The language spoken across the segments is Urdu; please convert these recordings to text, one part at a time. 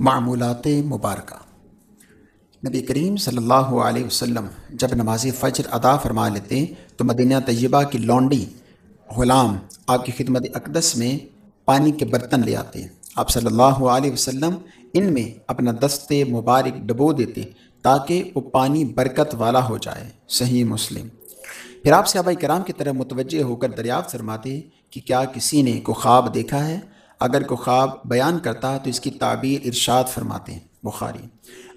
معمولات مبارکہ۔ نبی کریم صلی اللہ علیہ وسلم جب نماز فجر ادا فرما لیتے تو مدینہ طیبہ کی لونڈی غلام آپ کی خدمت اقدس میں پانی کے برتن لے آتے آپ صلی اللہ علیہ وسلم ان میں اپنا دست مبارک ڈبو دیتے تاکہ وہ پانی برکت والا ہو جائے۔ صحیح مسلم۔ پھر آپ صحابہ کرام کی طرف متوجہ ہو کر دریافت فرماتے کہ کیا کسی نے کو خواب دیکھا ہے؟ اگر کو خواب بیان کرتا تو اس کی تعبیر ارشاد فرماتے ہیں، بخاری۔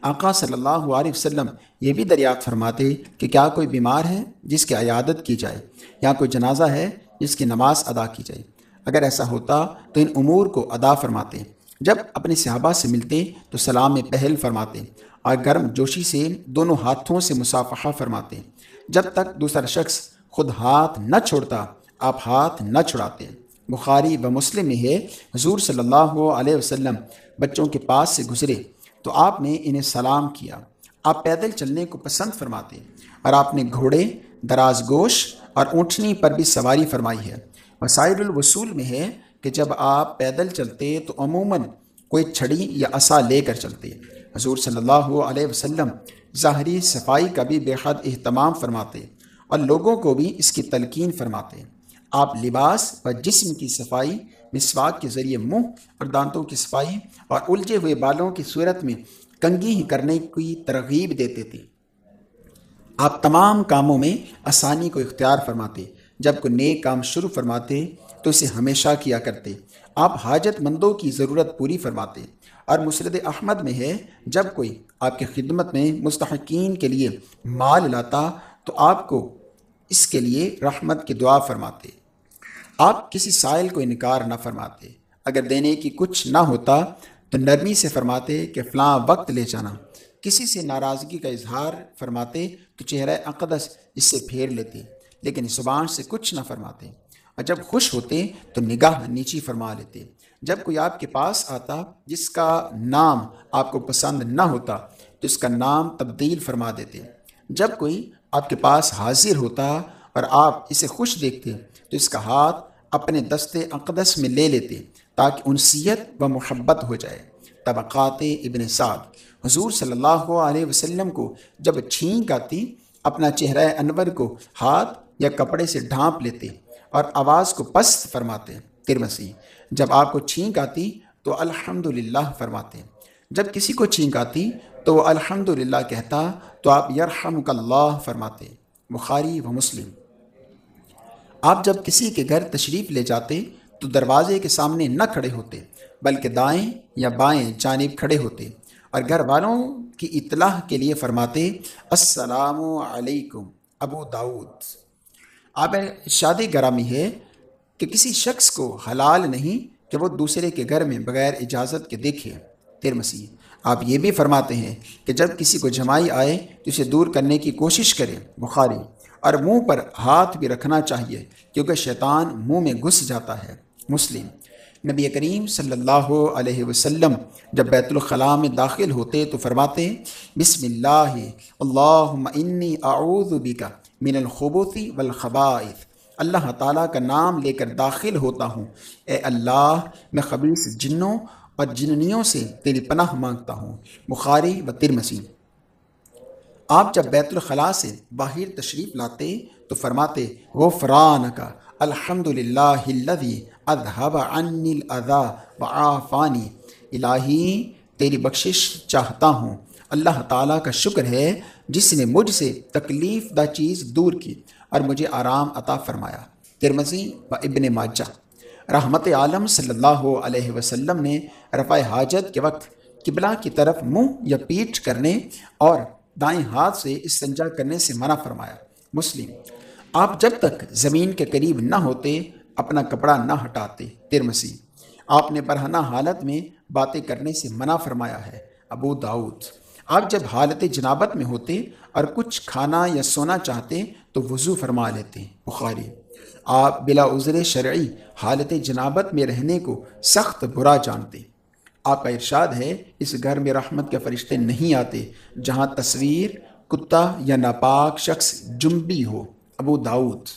آقا صلی اللہ علیہ وسلم یہ بھی دریافت فرماتے کہ کیا کوئی بیمار ہے جس کی عیادت کی جائے، یا کوئی جنازہ ہے جس کی نماز ادا کی جائے۔ اگر ایسا ہوتا تو ان امور کو ادا فرماتے۔ جب اپنے صحابہ سے ملتے تو سلام میں پہل فرماتے اور گرم جوشی سے دونوں ہاتھوں سے مصافحہ فرماتے۔ جب تک دوسرا شخص خود ہاتھ نہ چھوڑتا، آپ ہاتھ نہ چھڑاتے۔ بخاری و مسلم میں ہے، حضور صلی اللہ علیہ وسلم بچوں کے پاس سے گزرے تو آپ نے انہیں سلام کیا۔ آپ پیدل چلنے کو پسند فرماتے اور آپ نے گھوڑے، دراز گوش اور اونٹنی پر بھی سواری فرمائی ہے۔ وسائل الوصول میں ہے کہ جب آپ پیدل چلتے تو عموماً کوئی چھڑی یا عصا لے کر چلتے حضور صلی اللہ علیہ وسلم ظاہری صفائی کا بھی بے حد اہتمام فرماتے اور لوگوں کو بھی اس کی تلقین فرماتے آپ لباس و جسم کی صفائی، مسواک کے ذریعے منہ اور دانتوں کی صفائی اور الجھے ہوئے بالوں کی صورت میں کنگھی ہی کرنے کی ترغیب دیتے تھے۔ آپ تمام کاموں میں آسانی کو اختیار فرماتے، جب کوئی نیک کام شروع فرماتے تو اسے ہمیشہ کیا کرتے۔ آپ حاجت مندوں کی ضرورت پوری فرماتے۔ اور مسرد احمد میں ہے، جب کوئی آپ کی خدمت میں مستحقین کے لیے مال لاتا تو آپ کو اس کے لیے رحمت کی دعا فرماتے۔ آپ کسی سائل کو انکار نہ فرماتے۔ اگر دینے کی کچھ نہ ہوتا تو نرمی سے فرماتے کہ فلاں وقت لے جانا۔ کسی سے ناراضگی کا اظہار فرماتے تو چہرہ اقدس اس سے پھیر لیتے، لیکن زبان سے کچھ نہ فرماتے۔ اور جب خوش ہوتے تو نگاہ نیچی فرما لیتے۔ جب کوئی آپ کے پاس آتا جس کا نام آپ کو پسند نہ ہوتا تو اس کا نام تبدیل فرما دیتے۔ جب کوئی آپ کے پاس حاضر ہوتا اور آپ اسے خوش دیکھتے تو اس کا ہاتھ اپنے دست اقدس میں لے لیتے تاکہ انسیت و محبت ہو جائے۔ طبقات ابن سعد۔ حضور صلی اللہ علیہ وسلم کو جب چھینک آتی، اپنا چہرہ انور کو ہاتھ یا کپڑے سے ڈھانپ لیتے اور آواز کو پست فرماتے۔ ترمسی۔ جب آپ کو چھینک آتی تو الحمد فرماتے۔ جب کسی کو چھینک آتی تو وہ الحمد کہتا تو آپ یرحم اللہ فرماتے۔ بخاری و مسلم۔ آپ جب کسی کے گھر تشریف لے جاتے تو دروازے کے سامنے نہ کھڑے ہوتے، بلکہ دائیں یا بائیں جانب کھڑے ہوتے۔ اور گھر والوں کی اطلاع کے لیے فرماتے، السلام علیکم، ابو داود آپ شادی گرامی ہے کہ کسی شخص کو حلال نہیں کہ وہ دوسرے کے گھر میں بغیر اجازت کے دیکھے۔ تیر مسیح، آپ یہ بھی فرماتے ہیں کہ جب کسی کو جمائی آئے تو اسے دور کرنے کی کوشش کرے بخاری اور منہ پر ہاتھ بھی رکھنا چاہیے کیونکہ شیطان منہ میں گھس جاتا ہے۔ مسلم نبی کریم صلی اللہ علیہ وسلم جب بیت الخلاء میں داخل ہوتے تو فرماتے، بسم اللہ اللہ انی اعوذ بکا من الخبوثی والخبائث۔ اللہ تعالیٰ کا نام لے کر داخل ہوتا ہوں۔ اے اللہ، میں خبیص جنوں اور جننیوں سے تیری پناہ مانگتا ہوں۔ بخاری و ترمسی آپ جب بیت الخلاء سے باہر تشریف لاتے تو فرماتے وہ فران کا الحمد للہ اذهب عني الاذى وعافاني الہی، تیری بخشش چاہتا ہوں۔ اللہ تعالیٰ کا شکر ہے جس نے مجھ سے تکلیف دہ چیز دور کی اور مجھے آرام عطا فرمایا۔ ترمزی و ابن ماجہ۔ رحمت عالم صلی اللہ علیہ وسلم نے رفع حاجت کے وقت قبلہ کی طرف منہ یا پیٹ کرنے اور دائیں ہاتھ سے استنجا کرنے سے منع فرمایا۔ مسلم، آپ جب تک زمین کے قریب نہ ہوتے، اپنا کپڑا نہ ہٹاتے۔ تیر مسیح، آپ نے برہنہ حالت میں باتیں کرنے سے منع فرمایا ہے۔ ابو داود آپ جب حالت جنابت میں ہوتے اور کچھ کھانا یا سونا چاہتے تو وضو فرما لیتے۔ بخاری، آپ بلا عذر شرعی حالت جنابت میں رہنے کو سخت برا جانتے۔ آپ کا ارشاد ہے، اس گھر میں رحمت کے فرشتے نہیں آتے، جہاں تصویر، کتا یا ناپاک شخص جنبی ہو۔ ابو داود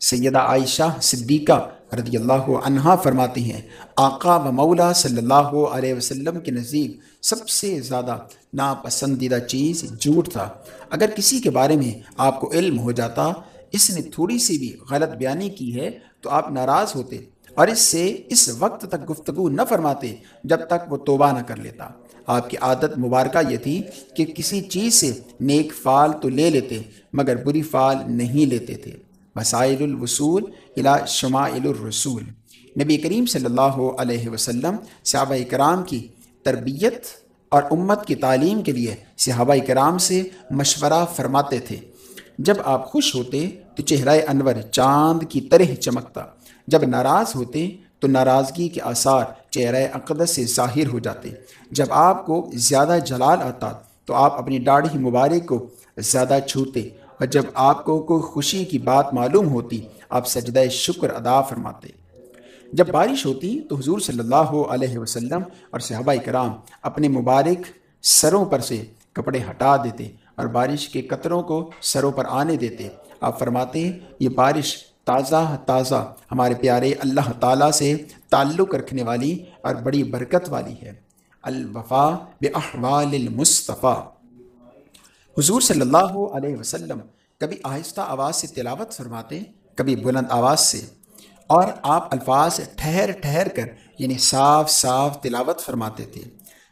سیدہ عائشہ صدیقہ رضی اللہ عنہا فرماتی ہیں، آقا و مولا صلی اللہ علیہ وسلم کے نزدیک سب سے زیادہ ناپسندیدہ چیز جھوٹ تھا۔ اگر کسی کے بارے میں آپ کو علم ہو جاتا، اس نے تھوڑی سی بھی غلط بیانی کی ہے تو آپ ناراض ہوتے۔ اور اس سے اس وقت تک گفتگو نہ فرماتے جب تک وہ توبہ نہ کر لیتا۔ آپ کی عادت مبارکہ یہ تھی کہ کسی چیز سے نیک فعال تو لے لیتے، مگر بری فعال نہیں لیتے تھے۔ مسائل الوصول الى شمائل الرسول۔ نبی کریم صلی اللہ علیہ وسلم صحابہ کرام کی تربیت اور امت کی تعلیم کے لیے صحابہ کرام سے مشورہ فرماتے تھے۔ جب آپ خوش ہوتے تو چہرہ انور چاند کی طرح چمکتا۔ جب ناراض ہوتے تو ناراضگی کے آثار چہرہ اقدس سے ظاہر ہو جاتے۔ جب آپ کو زیادہ جلال آتا تو آپ اپنی داڑھی مبارک کو زیادہ چھوتے اور جب آپ کو کوئی خوشی کی بات معلوم ہوتی آپ سجدہ شکر ادا فرماتے۔ جب بارش ہوتی تو حضور صلی اللہ علیہ وسلم اور صحابہ کرام اپنے مبارک سروں پر سے کپڑے ہٹا دیتے اور بارش کے قطروں کو سروں پر آنے دیتے۔ آپ فرماتے یہ بارش تازہ تازہ ہمارے پیارے اللہ تعالیٰ سے تعلق رکھنے والی اور بڑی برکت والی ہے۔ الوفا باحوال المصطفیٰ۔ حضور صلی اللہ علیہ وسلم کبھی آہستہ آواز سے تلاوت فرماتے، کبھی بلند آواز سے، اور آپ الفاظ ٹھہر ٹھہر کر یعنی صاف صاف تلاوت فرماتے تھے۔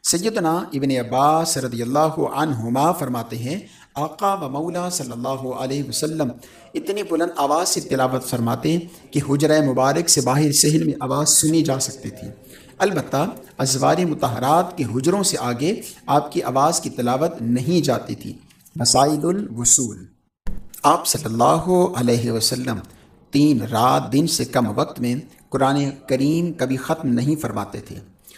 سیدنا ابن عباس رضی اللہ عنہما فرماتے ہیں آقا و مولا صلی اللہ علیہ وسلم اتنی بلند آواز سے تلاوت فرماتے کہ حجرہ مبارک سے باہر سہل میں آواز سنی جا سکتی تھی۔ البتہ ازوار متحرات کے حجروں سے آگے آپ کی آواز کی تلاوت نہیں جاتی تھی۔ مسائل الوصول۔ آپ صلی اللہ علیہ وسلم تین رات دن سے کم وقت میں قرآن کریم کبھی ختم نہیں فرماتے تھے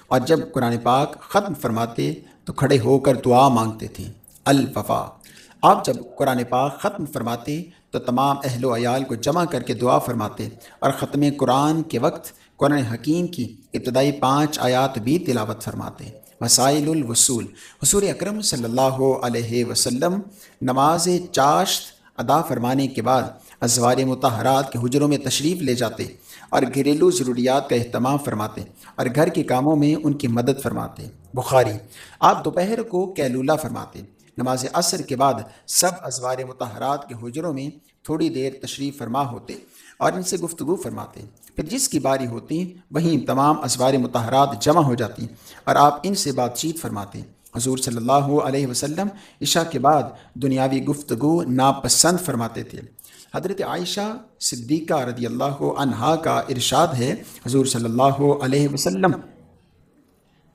اور جب قرآن پاک ختم فرماتے تو کھڑے ہو کر دعا مانگتے تھے۔ الوفا۔ آپ جب قرآن پاک ختم فرماتے تو تمام اہل و عیال کو جمع کر کے دعا فرماتے اور ختم قرآن کے وقت قرآن حکیم کی ابتدائی پانچ آیات بھی تلاوت فرماتے۔ مسائل الوصول۔ حضور اکرم صلی اللہ علیہ وسلم نماز چاشت ادا فرمانے کے بعد ازوار متحرات کے حجروں میں تشریف لے جاتے اور گھریلو ضروریات کا اہتمام فرماتے اور گھر کے کاموں میں ان کی مدد فرماتے۔ بخاری۔ آپ دوپہر کو کیلولہ فرماتے۔ نماز عصر کے بعد سب ازوار متحرات کے حجروں میں تھوڑی دیر تشریف فرما ہوتے اور ان سے گفتگو فرماتے۔ پھر جس کی باری ہوتی، وہیں تمام ازوار متحرات جمع ہو جاتی اور آپ ان سے بات چیت فرماتے۔ حضور صلی اللہ علیہ وسلم عشاء کے بعد دنیاوی گفتگو ناپسند فرماتے تھے۔ حضرت عائشہ صدیقہ رضی اللہ عنہا کا ارشاد ہے۔ حضور صلی اللہ علیہ وسلم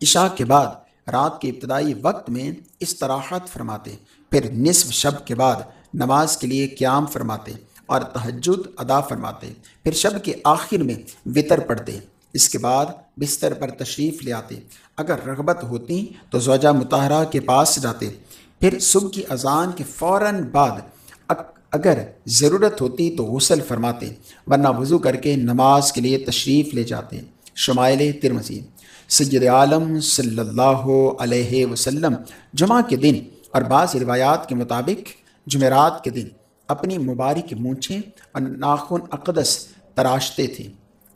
عشاء کے بعد رات کے ابتدائی وقت میں استراحت فرماتے پھر نصف شب کے بعد نماز کے لیے قیام فرماتے اور تہجد ادا فرماتے پھر شب کے آخر میں وطر پڑھتے اس کے بعد بستر پر تشریف لے آتے اگر رغبت ہوتی تو زوجہ مطالعہ کے پاس جاتے پھر صبح کی اذان کے فوراً بعد اگر ضرورت ہوتی تو غسل فرماتے ورنہ وضو کر کے نماز کے لیے تشریف لے جاتے شمائل ترمزی سید عالم صلی اللہ علیہ وسلم، جمعہ کے دن، اور بعض روایات کے مطابق جمعرات کے دن اپنی مبارک مونچھیں اور ناخن اقدس تراشتے تھے۔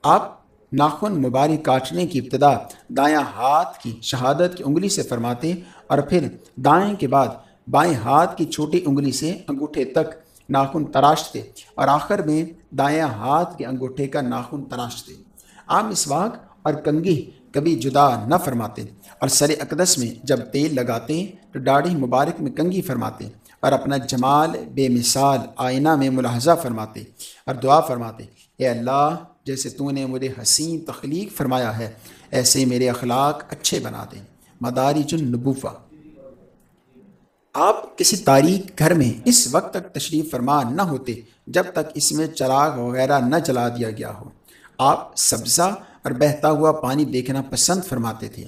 آپ ناخن مبارک کاٹنے کی ابتدا دایاں ہاتھ کی شہادت کی انگلی سے فرماتے اور پھر دائیں کے بعد بائیں ہاتھ کی چھوٹی انگلی سے انگوٹھے تک ناخن تراشتے اور آخر میں دایاں ہاتھ کے انگوٹھے کا ناخن تراشتے۔ عام اسواق اور کنگھی کبھی جدا نہ فرماتے۔ اور سر اقدس میں جب تیل لگاتے تو داڑھی مبارک میں کنگھی فرماتے اور اپنا جمال بے مثال آئینہ میں ملاحظہ فرماتے اور دعا فرماتے، اے اللہ، جیسے تو نے مجھے حسین تخلیق فرمایا ہے، ایسے میرے اخلاق اچھے بنا دیں مداری جن نبوفہ آپ کسی تاریخ گھر میں اس وقت تک تشریف فرما نہ ہوتے جب تک اس میں چراغ وغیرہ نہ جلا دیا گیا ہو۔ آپ سبزہ اور بہتا ہوا پانی دیکھنا پسند فرماتے تھے۔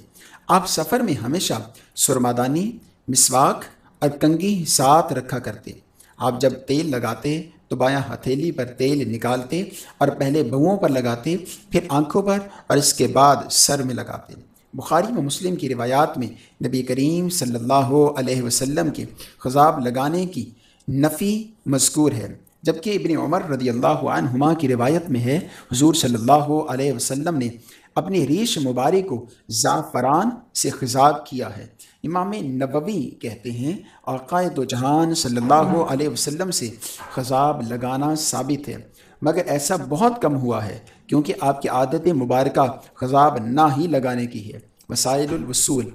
آپ سفر میں ہمیشہ سرمادانی مسواک اور کنگھی ساتھ رکھا کرتے۔ آپ جب تیل لگاتے تو بایاں ہتھیلی پر تیل نکالتے اور پہلے بہوؤں پر لگاتے، پھر آنکھوں پر اور اس کے بعد سر میں لگاتے۔ بخاری و مسلم کی روایات میں نبی کریم صلی اللہ علیہ وسلم کے خضاب لگانے کی نفی مذکور ہے۔ جبکہ ابن عمر رضی اللہ عنہما کی روایت میں ہے، حضور صلی اللہ علیہ وسلم نے اپنی ریش مبارک کو زعفران سے خضاب کیا ہے۔ امام نبوی کہتے ہیں، عقائد و جہان صلی اللہ علیہ وسلم سے خضاب لگانا ثابت ہے۔ مگر ایسا بہت کم ہوا ہے، کیونکہ آپ کی عادت مبارکہ خضاب نہ ہی لگانے کی ہے۔ وسائل الوصول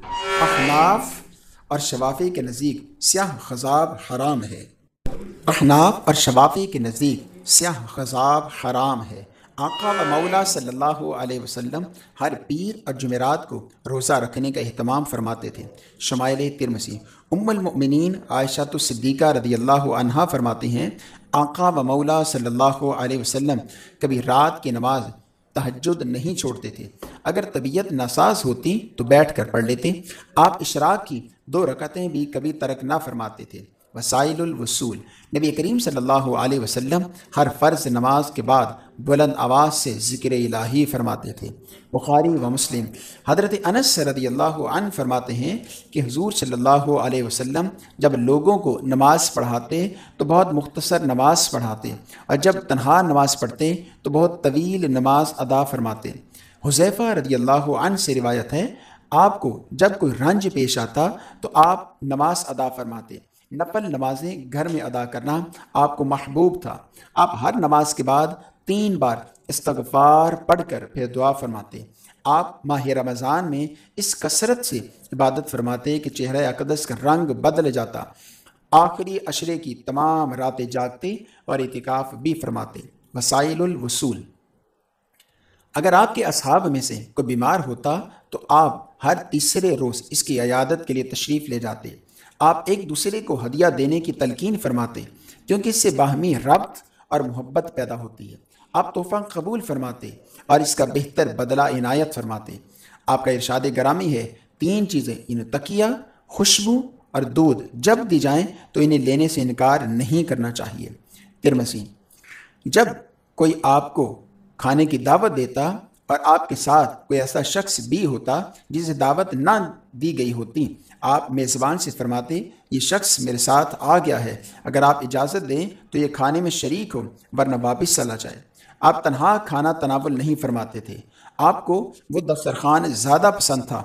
احناف اور شفافی کے نزدیک سیاہ خضاب حرام ہے۔ احناف اور شفافی کے نزدیک سیاہ خضاب حرام ہے۔ آقا و مولا صلی اللہ علیہ وسلم ہر پیر اور جمعرات کو روزہ رکھنے کا اہتمام فرماتے تھے۔ شمائل ترمسی ام المؤمنین عائشہ الصدیقہ رضی اللہ عنہا فرماتے ہیں، آقا و مولا صلی اللہ علیہ وسلم کبھی رات کی نماز تہجد نہیں چھوڑتے تھے۔ اگر طبیعت ناساز ہوتی تو بیٹھ کر پڑھ لیتے۔ آپ اشراق کی دو رکعتیں بھی کبھی ترک نہ فرماتے تھے۔ وسائل الوصول۔ نبی کریم صلی اللہ علیہ وسلم ہر فرض نماز کے بعد بلند آواز سے ذکر الہی فرماتے تھے۔ بخاری و مسلم۔ حضرت انس رضی اللہ عنہ فرماتے ہیں کہ حضور صلی اللہ علیہ وسلم جب لوگوں کو نماز پڑھاتے تو بہت مختصر نماز پڑھاتے اور جب تنہا نماز پڑھتے تو بہت طویل نماز ادا فرماتے۔ حذیفہ رضی اللہ عنہ سے روایت ہے، آپ کو جب کوئی رنج پیش آتا تو آپ نماز ادا فرماتے۔ نفل نمازیں گھر میں ادا کرنا آپ کو محبوب تھا۔ آپ ہر نماز کے بعد تین بار استغفار پڑھ کر پھر دعا فرماتے۔ آپ ماہ رمضان میں اس کثرت سے عبادت فرماتے کہ چہرہ اقدس کا رنگ بدل جاتا۔ آخری اشرے کی تمام راتیں جاگتے اور اعتکاف بھی فرماتے۔ وسائل الوصول۔ اگر آپ کے اصحاب میں سے کوئی بیمار ہوتا تو آپ ہر تیسرے روز اس کی عیادت کے لیے تشریف لے جاتے۔ آپ ایک دوسرے کو ہدیہ دینے کی تلقین فرماتے کیونکہ اس سے باہمی ربط اور محبت پیدا ہوتی ہے۔ آپ تحفہ قبول فرماتے اور اس کا بہتر بدلہ عنایت فرماتے۔ آپ کا ارشاد گرامی ہے، تین چیزیں، انہیں تکیہ، خوشبو اور دودھ۔ جب دی جائیں تو انہیں لینے سے انکار نہیں کرنا چاہیے۔ ترمسی، جب کوئی آپ کو کھانے کی دعوت دیتا اور آپ کے ساتھ کوئی ایسا شخص بھی ہوتا جسے دعوت نہ دی گئی ہوتی آپ میزبان سے فرماتے، یہ شخص میرے ساتھ آ گیا ہے، اگر آپ اجازت دیں تو یہ کھانے میں شریک ہو، ورنہ واپس چلا جائے۔ آپ تنہا کھانا تناول نہیں فرماتے تھے۔ آپ کو وہ دسترخوان زیادہ پسند تھا،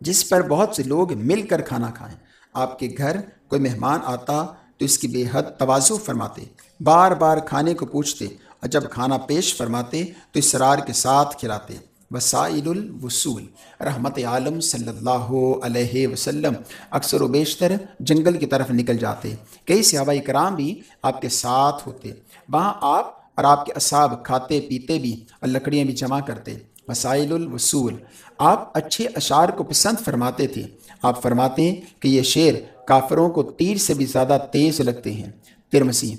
جس پر بہت سے لوگ مل کر کھانا کھائیں۔ آپ کے گھر کوئی مہمان آتا تو اس کی بے حد توازو فرماتے۔ بار بار کھانے کو پوچھتے اور جب کھانا پیش فرماتے تو اسرار کے ساتھ کھلاتے۔ وسائل الوصول، رحمت عالم صلی اللہ علیہ وسلم۔ اکثر و بیشتر جنگل کی طرف نکل جاتے۔ کئی صحابہ کرام بھی آپ کے ساتھ ہوتے۔ وہاں آپ اور آپ کے اصحاب کھاتے، پیتے بھی اور لکڑیاں بھی جمع کرتے۔ وسائل الوصول۔ آپ اچھے اشعار کو پسند فرماتے تھے۔ آپ فرماتے ہیں کہ یہ شعر کافروں کو تیر سے بھی زیادہ تیز لگتے ہیں۔ ترمسی۔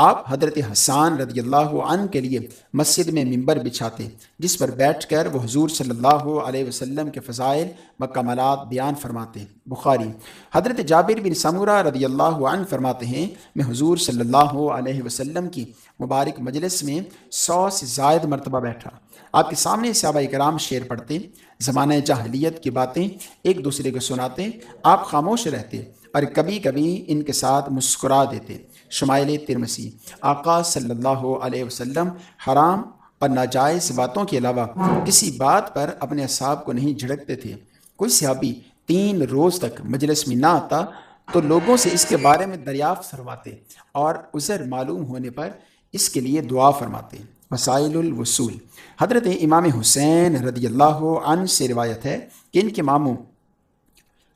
آپ حضرت حسان رضی اللہ عنہ کے لیے مسجد میں ممبر بچھاتے جس پر بیٹھ کر وہ حضور صلی اللہ علیہ وسلم کے فضائل، مکملات بیان فرماتے بخاری۔ حضرت جابر بن سمورہ رضی اللہ عنہ فرماتے ہیں، میں حضور صلی اللہ علیہ وسلم کی مبارک مجلس میں سو سے زائد مرتبہ بیٹھا۔ آپ کے سامنے صحابہ کرام شعر پڑھتے زمانہ جاہلیت کی باتیں ایک دوسرے کو سناتے آپ خاموش رہتے اور کبھی کبھی ان کے ساتھ مسکرا دیتے شمائل ترمسی۔ آقا صلی اللہ علیہ وسلم حرام اور ناجائز باتوں کے علاوہ کسی بات پر اپنے اصحاب کو نہیں جھڑکتے تھے۔ کوئی صحابی تین روز تک مجلس میں نہ آتا تو لوگوں سے اس کے بارے میں دریافت فرماتے اور عذر معلوم ہونے پر اس کے لیے دعا فرماتے۔ وسائل الوصول۔ حضرت امام حسین رضی اللہ عنہ سے روایت ہے کہ ان کے ماموں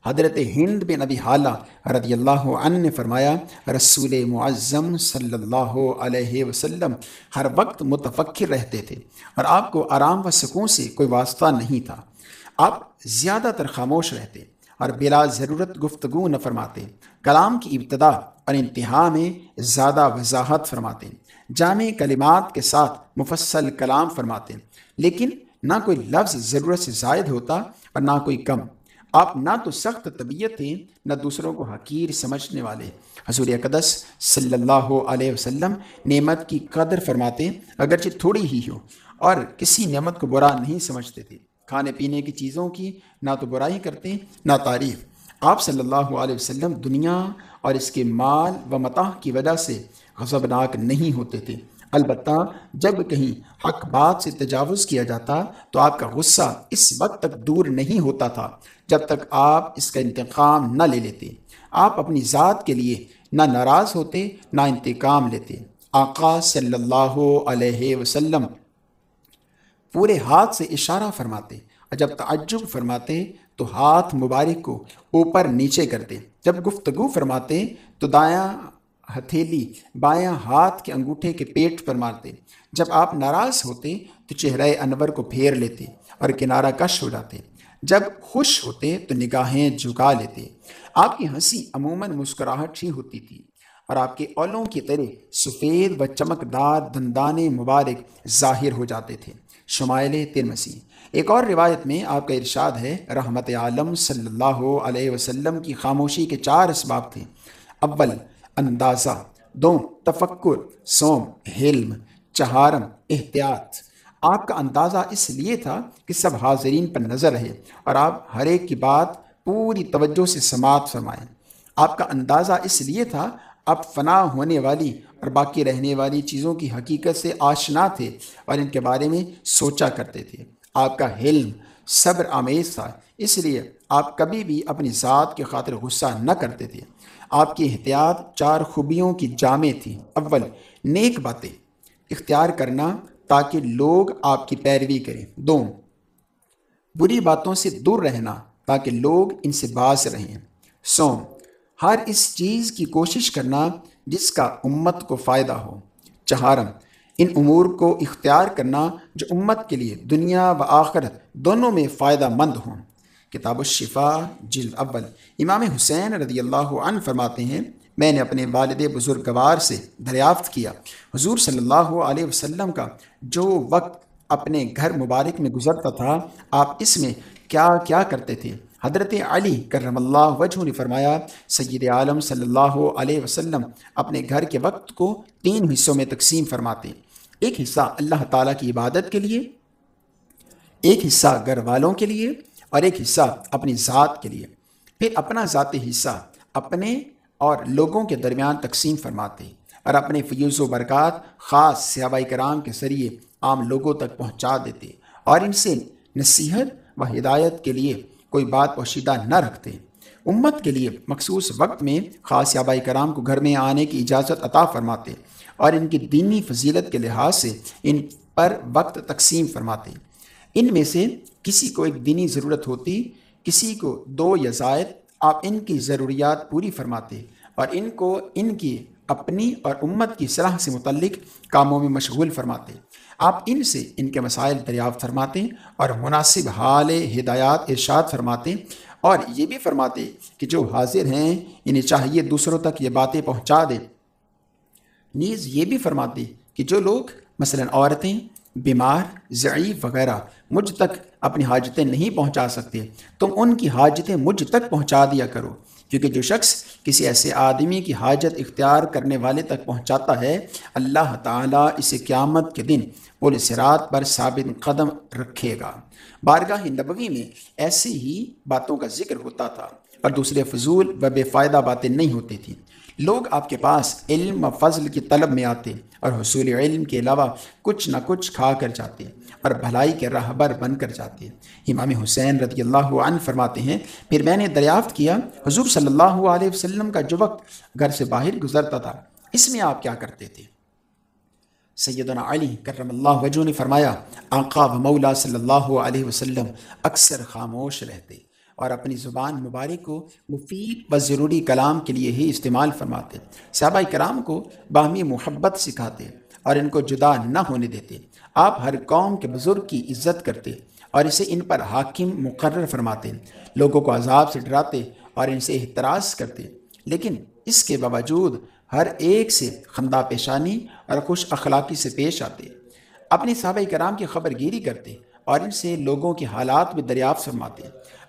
حضرت ہند بن نبی حالہ رضی اللہ عنہ نے فرمایا، رسول معظم صلی اللہ علیہ وسلم ہر وقت متفکر رہتے تھے اور آپ کو آرام و سکون سے کوئی واسطہ نہیں تھا۔ آپ زیادہ تر خاموش رہتے اور بلا ضرورت گفتگو نہ فرماتے۔ کلام کی ابتدا اور انتہا میں زیادہ وضاحت فرماتے۔ جامع کلمات کے ساتھ مفصل کلام فرماتے۔ لیکن نہ کوئی لفظ ضرورت سے زائد ہوتا اور نہ کوئی کم۔ آپ نہ تو سخت طبیعت تھے، نہ دوسروں کو حقیر سمجھنے والے۔ حضور اقدس صلی اللہ علیہ وسلم نعمت کی قدر فرماتے، اگرچہ تھوڑی ہی ہو، اور کسی نعمت کو برا نہیں سمجھتے تھے۔ کھانے پینے کی چیزوں کی نہ تو برائی کرتے، نہ تعریف۔ آپ صلی اللہ علیہ وسلم دنیا اور اس کے مال و متاح کی وجہ سے غضبناک نہیں ہوتے تھے۔ البتہ جب کہیں حق بات سے تجاوز کیا جاتا تو آپ کا غصہ اس وقت تک دور نہیں ہوتا تھا جب تک آپ اس کا انتقام نہ لے لیتے۔ آپ اپنی ذات کے لیے نہ ناراض ہوتے، نہ انتقام لیتے۔ آقا صلی اللہ علیہ وسلم پورے ہاتھ سے اشارہ فرماتے اور جب تعجب فرماتے تو ہاتھ مبارک کو اوپر نیچے کرتے۔ جب گفتگو فرماتے تو دایاں ہتھیلی بایاں ہاتھ کے انگوٹھے کے پیٹ پر مارتے۔ جب آپ ناراض ہوتے تو چہرہ انور کو پھیر لیتے اور کنارہ کش ہو جاتے۔ جب خوش ہوتے تو نگاہیں جھکا لیتے۔ آپ کی ہنسی عموماً مسکراہٹ ہی ہوتی تھی اور آپ کے اولوں کی طرح سفید و چمکدار دندانے مبارک ظاہر ہو جاتے تھے۔ شمائل ترمسی ایک اور روایت میں آپ کا ارشاد ہے، رحمت عالم صلی اللہ علیہ وسلم کی خاموشی کے چار اسباب تھے۔ اول اندازہ دو تفکر سوم حلم، چہارم، احتیاط۔ آپ کا اندازہ اس لیے تھا کہ سب حاضرین پر نظر رہے اور آپ ہر ایک کی بات پوری توجہ سے سماعت فرمائیں۔ آپ کا اندازہ اس لیے تھا آپ فنا ہونے والی اور باقی رہنے والی چیزوں کی حقیقت سے آشنا تھے اور ان کے بارے میں سوچا کرتے تھے۔ آپ کا حلم، صبر، آمیز تھا، اس لیے آپ کبھی بھی اپنی ذات کے خاطر غصہ نہ کرتے تھے۔ آپ کی احتیاط چار خوبیوں کی جامع تھی۔ اول، نیک باتیں۔ اختیار کرنا تاکہ لوگ آپ کی پیروی کریں۔ دو، بری باتوں سے دور رہنا تاکہ لوگ ان سے باز رہیں۔ سوم، ہر اس چیز کی کوشش کرنا جس کا امت کو فائدہ ہو۔ چہارم، ان امور کو اختیار کرنا جو امت کے لیے دنیا و آخرت دونوں میں فائدہ مند ہوں۔ کتاب الشفا جلد اول۔ امام حسین رضی اللہ عنہ فرماتے ہیں، میں نے اپنے والد بزرگوار سے دریافت کیا۔ حضور صلی اللہ علیہ وسلم کا جو وقت اپنے گھر مبارک میں گزرتا تھا، آپ اس میں کیا کیا کرتے تھے؟ حضرت علی کرم اللہ وجہ نے فرمایا، سید عالم صلی اللہ علیہ وسلم اپنے گھر کے وقت کو تین حصوں میں تقسیم فرماتے۔ ایک حصہ اللہ تعالیٰ کی عبادت کے لیے، ایک حصہ گھر والوں کے لیے اور ایک حصہ اپنی ذات کے لیے۔ پھر اپنا ذاتی حصہ اپنے اور لوگوں کے درمیان تقسیم فرماتے اور اپنے فیوز و برکات خاص صحابہ کرام کے ذریعے عام لوگوں تک پہنچا دیتے اور ان سے نصیحت و ہدایت کے لیے کوئی بات پوشیدہ نہ رکھتے امت کے لیے مخصوص وقت میں خاص صحابہ کرام کو گھر میں آنے کی اجازت عطا فرماتے اور ان کی دینی فضیلت کے لحاظ سے ان پر وقت تقسیم فرماتے ان میں سے کسی کو ایک دینی ضرورت ہوتی، کسی کو دو یا زائد، آپ ان کی ضروریات پوری فرماتے اور ان کو، ان کی اپنی اور امت کی صلاح سے متعلق کاموں میں مشغول فرماتے۔ آپ ان سے ان کے مسائل دریافت فرماتے اور مناسب حال ہدایات ارشاد فرماتے اور یہ بھی فرماتے کہ جو حاضر ہیں، انہیں چاہیے دوسروں تک یہ باتیں پہنچا دیں نیز یہ بھی فرماتے کہ جو لوگ مثلا عورتیں بیمار، ضعیف وغیرہ مجھ تک اپنی حاجتیں نہیں پہنچا سکتے، تم ان کی حاجتیں مجھ تک پہنچا دیا کرو۔ کیونکہ جو شخص کسی ایسے آدمی کی حاجت اختیار کرنے والے تک پہنچاتا ہے، اللہ تعالیٰ اسے قیامت کے دن پولیس سرات پر ثابت قدم رکھے گا۔ بارگاہ نبوی میں ایسی ہی باتوں کا ذکر ہوتا تھا اور دوسرے فضول و بے فائدہ باتیں نہیں ہوتی تھیں۔ لوگ آپ کے پاس علم و فضل کی طلب میں آتے اور حصول علم کے علاوہ کچھ نہ کچھ کھا کر جاتے اور بھلائی کے راہبر بن کر جاتے۔ امام حسین رضی اللہ عنہ فرماتے ہیں، پھر میں نے دریافت کیا، حضور صلی اللہ علیہ وسلم کا جو وقت گھر سے باہر گزرتا تھا، اس میں آپ کیا کرتے تھے؟ سیدنا علی کرم اللہ وجہ نے فرمایا، آقا و مولا صلی اللہ علیہ وسلم اکثر خاموش رہتے۔ اور اپنی زبان مبارک کو مفید و ضروری کلام کے لیے ہی استعمال فرماتے۔ صحابہ کرام کو باہمی محبت سکھاتے اور ان کو جدا نہ ہونے دیتے۔ آپ ہر قوم کے بزرگ کی عزت کرتے اور اسے ان پر حاکم مقرر فرماتے۔ لوگوں کو عذاب سے ڈراتے اور ان سے احتراز کرتے۔ لیکن اس کے باوجود ہر ایک سے خندہ پیشانی اور خوش اخلاقی سے پیش آتے۔ اپنے صحابہ کرام کی خبر گیری کرتے اور ان سے لوگوں کے حالات میں دریافت فرماتے۔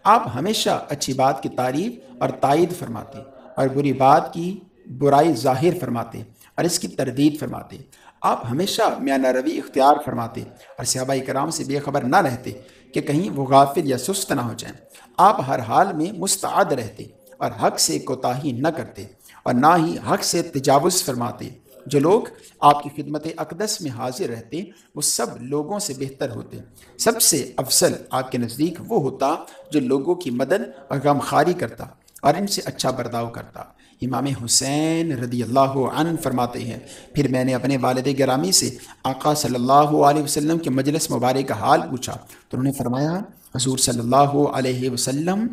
آپ ہمیشہ اچھی بات کی تعریف اور تائید فرماتے اور بری بات کی برائی ظاہر فرماتے اور اس کی تردید فرماتے۔ آپ ہمیشہ میانہ روی اختیار فرماتے اور صحابہ کرام سے بے خبر نہ رہتے کہ کہیں وہ غافل یا سست نہ ہو جائیں۔ آپ ہر حال میں مستعد رہتے اور حق سے کوتاہی نہ کرتے اور نہ ہی حق سے تجاوز فرماتے۔ جو لوگ آپ کی خدمت اقدس میں حاضر رہتے وہ سب لوگوں سے بہتر ہوتے سب سے افضل آپ کے نزدیک وہ ہوتا جو لوگوں کی مدد اور غم خاری کرتا اور ان سے اچھا برداؤ کرتا۔ امام حسین رضی اللہ عنہ فرماتے ہیں، پھر میں نے اپنے والد گرامی سے آقا صلی اللہ علیہ وسلم کے مجلس مبارک کا حال پوچھا۔ تو انہوں نے فرمایا، حضور صلی اللہ علیہ وسلم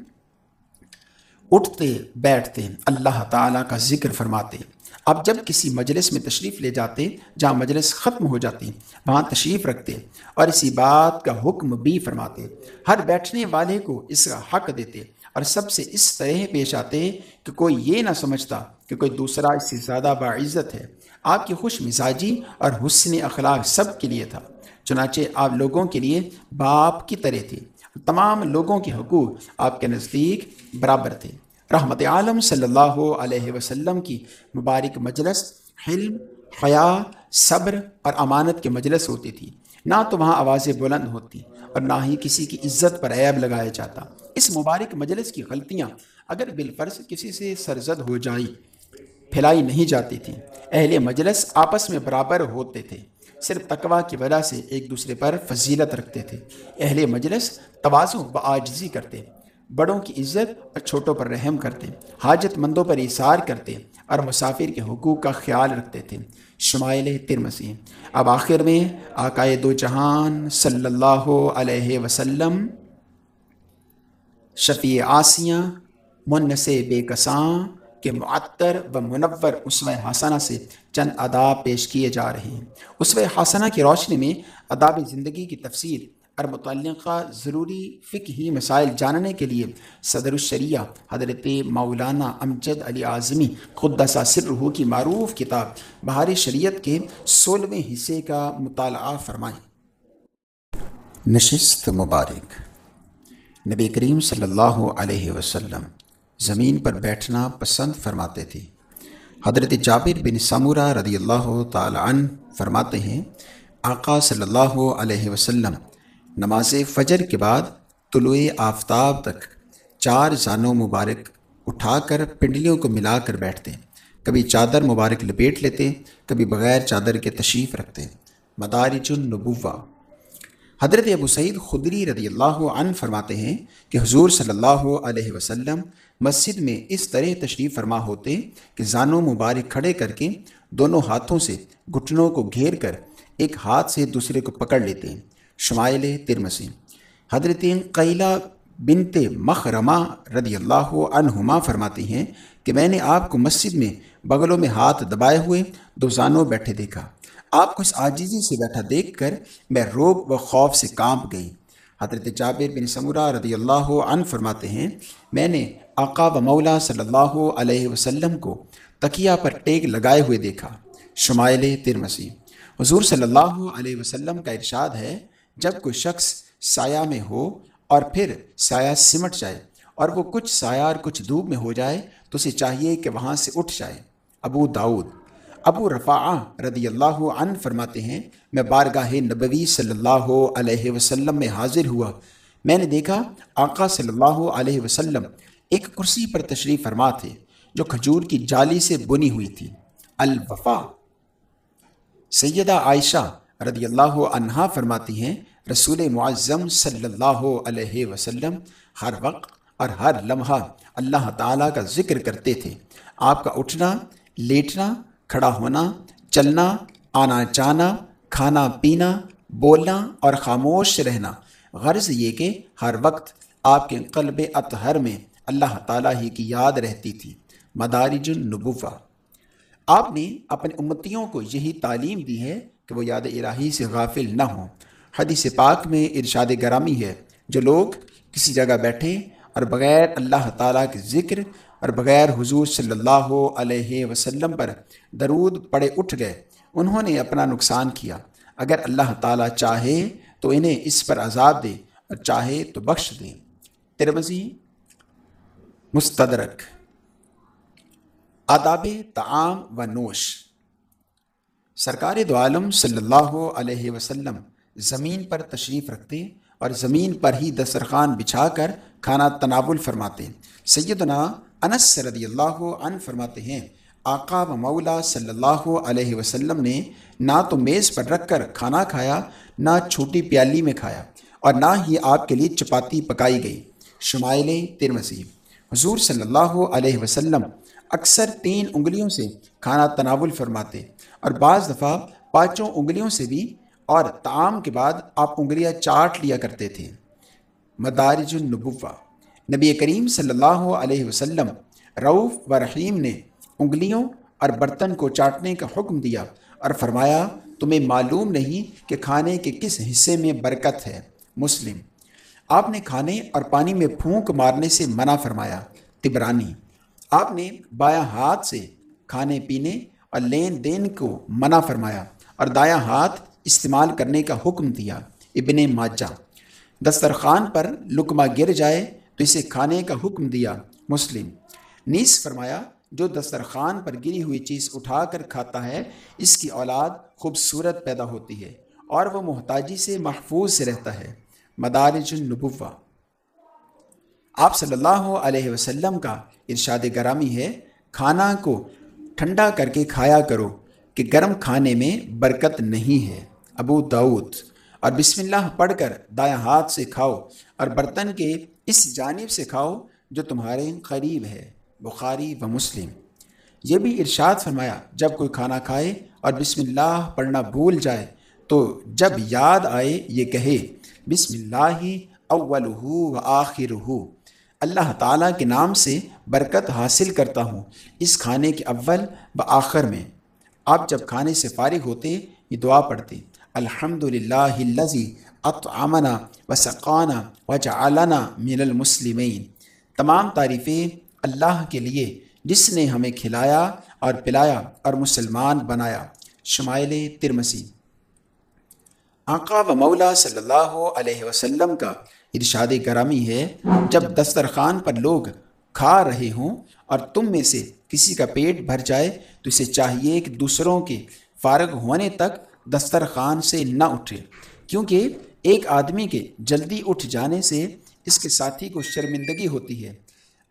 اٹھتے بیٹھتے اللہ تعالیٰ کا ذکر فرماتے اب جب کسی مجلس میں تشریف لے جاتے جہاں مجلس ختم ہو جاتی، وہاں تشریف رکھتے اور اسی بات کا حکم بھی فرماتے۔ ہر بیٹھنے والے کو اس کا حق دیتے اور سب سے اس طرح پیش آتے کہ کوئی یہ نہ سمجھتا کہ کوئی دوسرا اس سے زیادہ باعزت ہے۔ آپ کی خوش مزاجی اور حسن اخلاق سب کے لیے تھا۔ چنانچہ آپ لوگوں کے لیے باپ کی طرح تھے۔ تمام لوگوں کے حقوق آپ کے نزدیک برابر تھے۔ رحمت عالم صلی اللہ علیہ وسلم کی مبارک مجلس، حلم، حیا، صبر اور امانت کے مجلس ہوتی تھی نہ تو وہاں آوازیں بلند ہوتی اور نہ ہی کسی کی عزت پر عیب لگایا جاتا۔ اس مبارک مجلس کی غلطیاں اگر بالفرض کسی سے سرزد ہو جائی، پھیلائی نہیں جاتی تھیں اہل مجلس آپس میں برابر ہوتے تھے۔ صرف تقوا کی وجہ سے ایک دوسرے پر فضیلت رکھتے تھے۔ اہل مجلس توازو و آجزی کرتے۔ بڑوں کی عزت اور چھوٹوں پر رحم کرتے، حاجت مندوں پر اثار کرتے اور مسافر کے حقوق کا خیال رکھتے تھے۔ شمائل ترمسی اب آخر میں آقائے دو جہان صلی اللہ علیہ وسلم، شفیع آسیاں منس بے کساں کے معطر و منور عصو حسنہ سے چند اداب پیش کیے جا رہے ہیں۔ عصو حسنہ کی روشنی میں اداب زندگی کی تفصیل اور متعلقہ ضروری فقہی مسائل جاننے کے لیے صدر الشریعہ حضرت مولانا امجد علی اعظمی خدسہ سرہ کی معروف کتاب بہار شریعت کے سولہویں حصے کا مطالعہ فرمائیں۔ نشست مبارک۔ نبی کریم صلی اللہ علیہ وسلم زمین پر بیٹھنا پسند فرماتے تھے۔ حضرت جابر بن سمورہ رضی اللہ تعالی عنہ فرماتے ہیں، آقا صلی اللہ علیہ وسلم نماز فجر کے بعد طلوع آفتاب تک چار زانوں مبارک اٹھا کر پنڈلیوں کو ملا کر بیٹھتے ہیں۔ کبھی چادر مبارک لپیٹ لیتے ہیں، کبھی بغیر چادر کے تشریف رکھتے ہیں۔ مدارج النبوہ۔ حضرت ابو سعید خدری رضی اللہ عنہ فرماتے ہیں کہ حضور صلی اللہ علیہ وسلم مسجد میں اس طرح تشریف فرما ہوتے کہ زانوں مبارک کھڑے کر کے دونوں ہاتھوں سے گھٹنوں کو گھیر کر ایک ہاتھ سے دوسرے کو پکڑ لیتے ہیں۔ شمائل ترمسی حضرت قیلہ بنت مخرمہ رضی اللہ عنہما فرماتی ہیں کہ میں نے آپ کو مسجد میں بغلوں میں ہاتھ دبائے ہوئے دو زانوں بیٹھے دیکھا۔ آپ کو اس عاجزی سے بیٹھا دیکھ کر میں روب و خوف سے کانپ گئی۔ حضرت جابر بن سمورہ رضی اللہ عنہ فرماتے ہیں، میں نے آقا و مولا صلی اللہ علیہ وسلم کو تکیہ پر ٹیک لگائے ہوئے دیکھا۔ شمائل ترمسی حضور صلی اللہ علیہ وسلم کا ارشاد ہے جب کوئی شخص سایہ میں ہو اور پھر سایہ سمٹ جائے اور وہ کچھ سایہ اور کچھ دھوپ میں ہو جائے تو اسے چاہیے کہ وہاں سے اٹھ جائے۔ ابو داود ابو رفاع رضی اللہ عنہ فرماتے ہیں، میں بارگاہ نبوی صلی اللہ علیہ وسلم میں حاضر ہوا۔ میں نے دیکھا، آقا صلی اللہ علیہ وسلم ایک کرسی پر تشریف فرما تھے، جو کھجور کی جالی سے بنی ہوئی تھی۔ الوفا، سیدہ عائشہ رضی اللہ عنہا فرماتی ہیں، رسول معظم صلی اللہ علیہ وسلم ہر وقت اور ہر لمحہ اللہ تعالیٰ کا ذکر کرتے تھے۔ آپ کا اٹھنا، لیٹنا، کھڑا ہونا، چلنا، آنا جانا، کھانا پینا، بولنا اور خاموش رہنا۔ غرض یہ کہ ہر وقت آپ کے قلب اطہر میں اللہ تعالیٰ ہی کی یاد رہتی تھی۔ مدارج النبوہ۔ آپ نے اپنے امتیوں کو یہی تعلیم دی ہے کہ وہ یاد الہی سے غافل نہ ہوں۔ حدیث پاک میں ارشاد گرامی ہے، جو لوگ کسی جگہ بیٹھے اور بغیر اللہ تعالیٰ کے ذکر اور بغیر حضور صلی اللہ علیہ وسلم پر درود پڑے اٹھ گئے، انہوں نے اپنا نقصان کیا۔ اگر اللہ تعالیٰ چاہے تو انہیں اس پر عذاب دے اور چاہے تو بخش دے۔ ترمزی مستدرک۔ آداب تعام و نوش۔ سرکار دو عالم صلی اللہ علیہ وسلم زمین پر تشریف رکھتے اور زمین پر ہی دسترخوان بچھا کر کھانا تناول فرماتے۔ سیدنا انس رضی اللہ عنہ فرماتے ہیں، آقا و مولا صلی اللہ علیہ وسلم نے نہ تو میز پر رکھ کر کھانا کھایا، نہ چھوٹی پیالی میں کھایا اور نہ ہی آپ کے لیے چپاتی پکائی گئی۔ شمائل ترمسی حضور صلی اللہ علیہ وسلم اکثر تین انگلیوں سے کھانا تناول فرماتے۔ اور بعض دفعہ پانچوں انگلیوں سے بھی اور تعام کے بعد آپ انگلیاں چاٹ لیا کرتے تھے۔ مدارج النبوہ۔ نبی کریم صلی اللہ علیہ وسلم روف و رحیم نے انگلیوں اور برتن کو چاٹنے کا حکم دیا اور فرمایا، تمہیں معلوم نہیں کہ کھانے کے کس حصے میں برکت ہے۔ مسلم۔ آپ نے کھانے اور پانی میں پھونک مارنے سے منع فرمایا۔ تبرانی۔ آپ نے بایاں ہاتھ سے کھانے پینے اور لین دین کو منع فرمایا اور دایاں ہاتھ استعمال کرنے کا حکم دیا۔ ابن ماجہ۔ دسترخوان پر لکمہ گر جائے تو اسے کھانے کا حکم دیا۔ مسلم۔ نیس فرمایا، جو دسترخوان پر گری ہوئی چیز اٹھا کر کھاتا ہے، اس کی اولاد خوبصورت پیدا ہوتی ہے اور وہ محتاجی سے محفوظ سے رہتا ہے۔ مدارج النبوہ۔ آپ صلی اللہ علیہ وسلم کا ارشاد گرامی ہے، کھانا کو ٹھنڈا کر کے کھایا کرو کہ گرم کھانے میں برکت نہیں ہے۔ ابو داود اور بسم اللہ پڑھ کر دایاں ہاتھ سے کھاؤ اور برتن کے اس جانب سے کھاؤ جو تمہارے قریب ہے، بخاری و مسلم۔ یہ بھی ارشاد فرمایا، جب کوئی کھانا کھائے اور بسم اللہ پڑھنا بھول جائے تو جب یاد آئے یہ کہے، بسم اللہ اول و آخر ہو اللہ تعالیٰ کے نام سے برکت حاصل کرتا ہوں۔ اس کھانے کے اول و آخر میں آپ جب کھانے سے فارغ ہوتے، یہ دعا پڑھتے۔ الحمد للہ اط آمنا و سقانہ و من المسلمین۔ تمام تعریفیں اللہ کے لیے، جس نے ہمیں کھلایا اور پلایا اور مسلمان بنایا۔ شمائل ترمسی آقا و مولا صلی اللہ علیہ وسلم کا ارشاد کرامی ہے، جب دسترخوان پر لوگ کھا رہے ہوں اور تم میں سے کسی کا پیٹ بھر جائے، تو اسے چاہیے کہ دوسروں کے فارغ ہونے تک دسترخوان سے نہ اٹھے۔ کیونکہ ایک آدمی کے جلدی اٹھ جانے سے اس کے ساتھی کو شرمندگی ہوتی ہے۔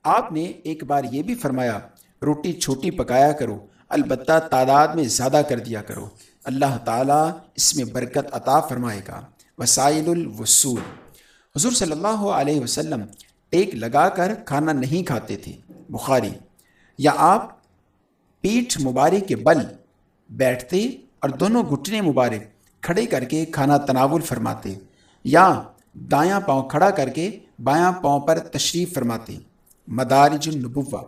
آپ نے ایک بار یہ بھی فرمایا، روٹی چھوٹی پکایا کرو، البتہ تعداد میں زیادہ کر دیا کرو۔ اللہ تعالیٰ اس میں برکت عطا فرمائے گا۔ وسائل الوصول۔ حضور صلی اللہ علیہ وسلم ٹیک لگا کر کھانا نہیں کھاتے تھے۔ بخاری، یا آپ پیٹھ مبارک کے بل بیٹھتے اور دونوں گھٹنے مبارک کھڑے کر کے کھانا تناول فرماتے، یا دایاں پاؤں کھڑا کر کے بایاں پاؤں پر تشریف فرماتے۔ مدارج النبوہ،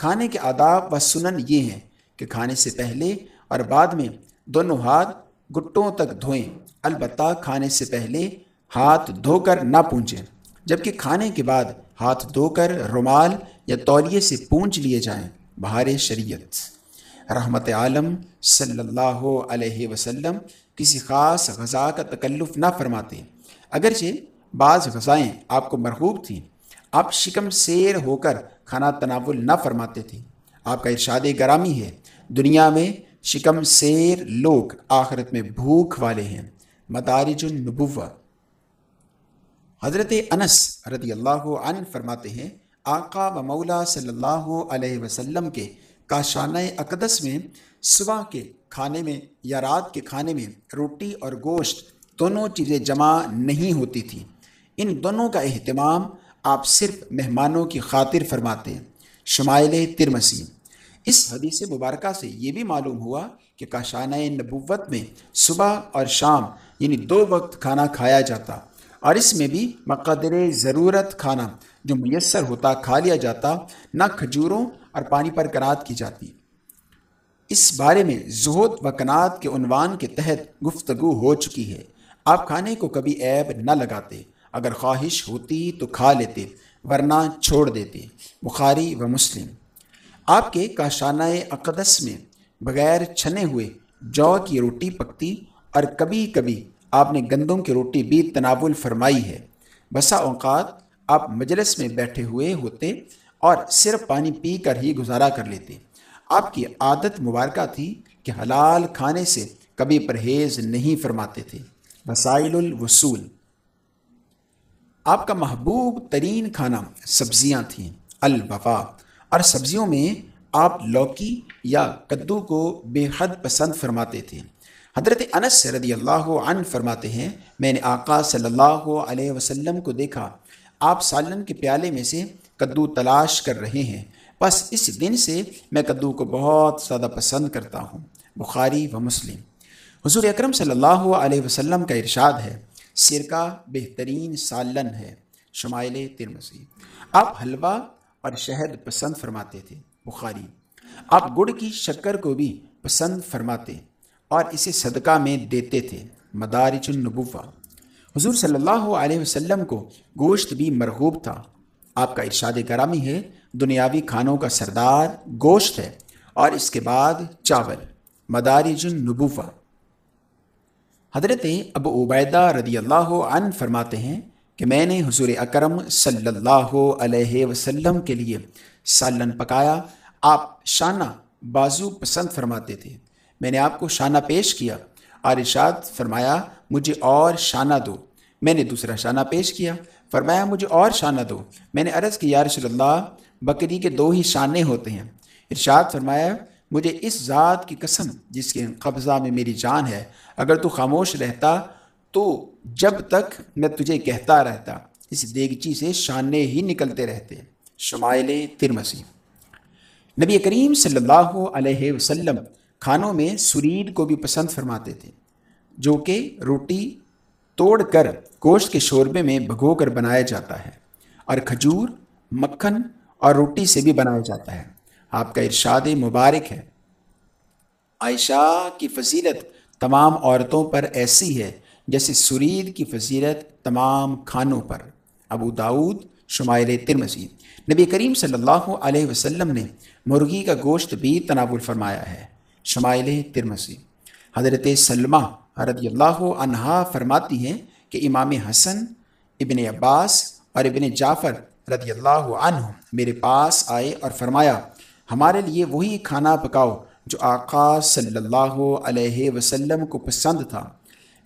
کھانے کے آداب و سنن یہ ہیں کہ کھانے سے پہلے اور بعد میں دونوں ہاتھ گٹوں تک دھوئیں، البتہ کھانے سے پہلے ہاتھ دھو کر نہ پونچھیں۔ جبکہ کھانے کے بعد ہاتھ دھو کر رومال یا تولیے سے پونچھ لیے جائیں، بہار شریعت۔ رحمت عالم صلی اللہ علیہ وسلم کسی خاص غذا کا تکلف نہ فرماتے۔ اگرچہ بعض غذائیں آپ کو مرغوب تھیں، آپ شکم سیر ہو کر کھانا تناول نہ فرماتے تھے۔ آپ کا ارشاد گرامی ہے، دنیا میں شکم سیر لوگ آخرت میں بھوک والے ہیں۔ مدارج النبوہ۔ حضرت انس رضی اللہ عنہ فرماتے ہیں، آقا و مولا صلی اللہ علیہ وسلم کے کاشانہ اقدس میں صبح کے کھانے میں یا رات کے کھانے میں روٹی اور گوشت دونوں چیزیں جمع نہیں ہوتی تھیں۔ ان دونوں کا اہتمام آپ صرف مہمانوں کی خاطر فرماتے ہیں۔ شمائل ترمسی۔ اس حدیث مبارکہ سے یہ بھی معلوم ہوا کہ کاشانہ نبوت میں صبح اور شام یعنی دو وقت کھانا کھایا جاتا۔ اور اس میں بھی مقدر ضرورت کھانا جو میسر ہوتا، کھا لیا جاتا، نہ کھجوروں اور پانی پر کنات کی جاتی۔ اس بارے میں زہد و کنات کے عنوان کے تحت گفتگو ہو چکی ہے۔ آپ کھانے کو کبھی عیب نہ لگاتے۔ اگر خواہش ہوتی تو کھا لیتے، ورنہ چھوڑ دیتے۔ بخاری و مسلم۔ آپ کے کاشانہ اقدس میں بغیر چھنے ہوئے جو کی روٹی پکتی اور کبھی کبھی آپ نے گندم کی روٹی بھی تناول فرمائی ہے۔ بسا اوقات آپ مجلس میں بیٹھے ہوئے ہوتے اور صرف پانی پی کر ہی گزارا کر لیتے۔ آپ کی عادت مبارکہ تھی کہ حلال کھانے سے کبھی پرہیز نہیں فرماتے تھے۔ وسائل الوصول۔ آپ کا محبوب ترین کھانا سبزیاں تھیں۔ البفا اور سبزیوں میں آپ لوکی یا کدو کو بے حد پسند فرماتے تھے۔ حضرت انس رضی اللہ عنہ فرماتے ہیں، میں نے آقا صلی اللہ علیہ وسلم کو دیکھا، آپ سالن کے پیالے میں سے کدو تلاش کر رہے ہیں۔ بس اس دن سے میں کدو کو بہت زیادہ پسند کرتا ہوں، بخاری و مسلم۔ حضور اکرم صلی اللہ علیہ وسلم کا ارشاد ہے، سرکہ بہترین سالن ہے۔ شمائل ترمسی آپ حلوہ اور شہد پسند فرماتے تھے، بخاری۔ آپ گڑ کی شکر کو بھی پسند فرماتے۔ اور اسے صدقہ میں دیتے تھے۔ مدارج النبوہ۔ حضور صلی اللہ علیہ وسلم کو گوشت بھی مرغوب تھا۔ آپ کا ارشاد کرامی ہے، دنیاوی کھانوں کا سردار گوشت ہے اور اس کے بعد چاول۔ مدارج النبوہ۔ حضرت ابو عبیدہ رضی اللہ عنہ فرماتے ہیں کہ میں نے حضور اکرم صلی اللہ علیہ وسلم کے لیے سالن پکایا۔ آپ شانہ بازو پسند فرماتے تھے۔ میں نے آپ کو شانہ پیش کیا۔ اور ارشاد فرمایا، مجھے اور شانہ دو۔ میں نے دوسرا شانہ پیش کیا۔ فرمایا، مجھے اور شانہ دو۔ میں نے عرض کی یا رسول اللہ، بکری کے دو ہی شانے ہوتے ہیں۔ ارشاد فرمایا، مجھے اس ذات کی قسم، جس کے قبضہ میں میری جان ہے، اگر تو خاموش رہتا، تو جب تک میں تجھے کہتا رہتا۔ اس دیگچی سے شانے ہی نکلتے رہتے۔ شمائل ترمسی نبی کریم صلی اللہ علیہ وسلم کھانوں میں سرید کو بھی پسند فرماتے تھے، جو کہ روٹی توڑ کر گوشت کے شوربے میں بھگو کر بنایا جاتا ہے، اور کھجور، مکھن اور روٹی سے بھی بنایا جاتا ہے۔ آپ کا ارشاد مبارک ہے۔ عائشہ کی فضیلت تمام عورتوں پر ایسی ہے جیسے سرید کی فضیلت تمام کھانوں پر۔ ابو داود شمائل ترمسی نبی کریم صلی اللہ علیہ وسلم نے مرغی کا گوشت بھی تناول فرمایا ہے۔ شمائل ترمسی حضرت سلمہ رضی اللہ عنہا فرماتی ہیں کہ امام حسن، ابن عباس اور ابن جعفر رضی اللہ عنہ میرے پاس آئے اور فرمایا، ہمارے لیے وہی کھانا پکاؤ جو آقا صلی اللہ علیہ وسلم کو پسند تھا۔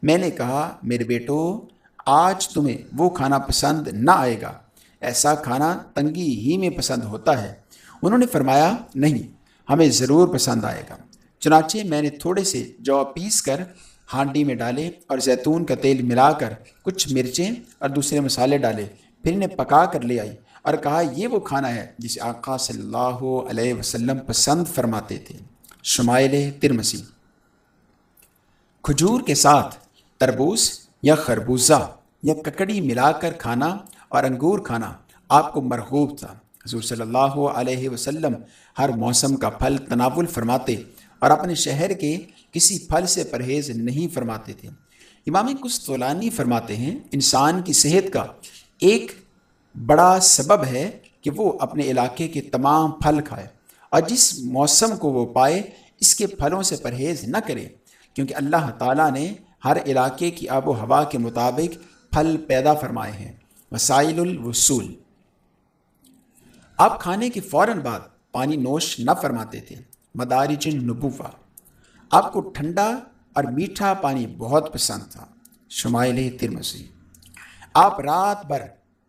میں نے کہا، میرے بیٹو، آج تمہیں وہ کھانا پسند نہ آئے گا۔ ایسا کھانا تنگی ہی میں پسند ہوتا ہے۔ انہوں نے فرمایا، نہیں، ہمیں ضرور پسند آئے گا۔ چنانچہ میں نے تھوڑے سے جو پیس کر ہانڈی میں ڈالے اور زیتون کا تیل ملا کر کچھ مرچیں اور دوسرے مسالے ڈالے۔ پھر انہیں پکا کر لے آئی اور کہا، یہ وہ کھانا ہے جسے آقا صلی اللہ علیہ وسلم پسند فرماتے تھے۔ شمائل ترمسی۔ کھجور کے ساتھ تربوز یا خربوزہ یا ککڑی ملا کر کھانا اور انگور کھانا آپ کو مرغوب تھا۔ حضور صلی اللہ علیہ وسلم ہر موسم کا پھل تناول فرماتے اور اپنے شہر کے کسی پھل سے پرہیز نہیں فرماتے تھے۔ امام کستولانی فرماتے ہیں، انسان کی صحت کا ایک بڑا سبب ہے کہ وہ اپنے علاقے کے تمام پھل کھائے اور جس موسم کو وہ پائے، اس کے پھلوں سے پرہیز نہ کرے۔ کیونکہ اللہ تعالیٰ نے ہر علاقے کی آب و ہوا کے مطابق پھل پیدا فرمائے ہیں۔ وسائل الوصول۔ آپ کھانے کے فوراً بعد پانی نوش نہ فرماتے تھے۔ مدارج نبوفہ آپ کو ٹھنڈا اور میٹھا پانی بہت پسند تھا۔ شمائل ترمسی آپ رات بھر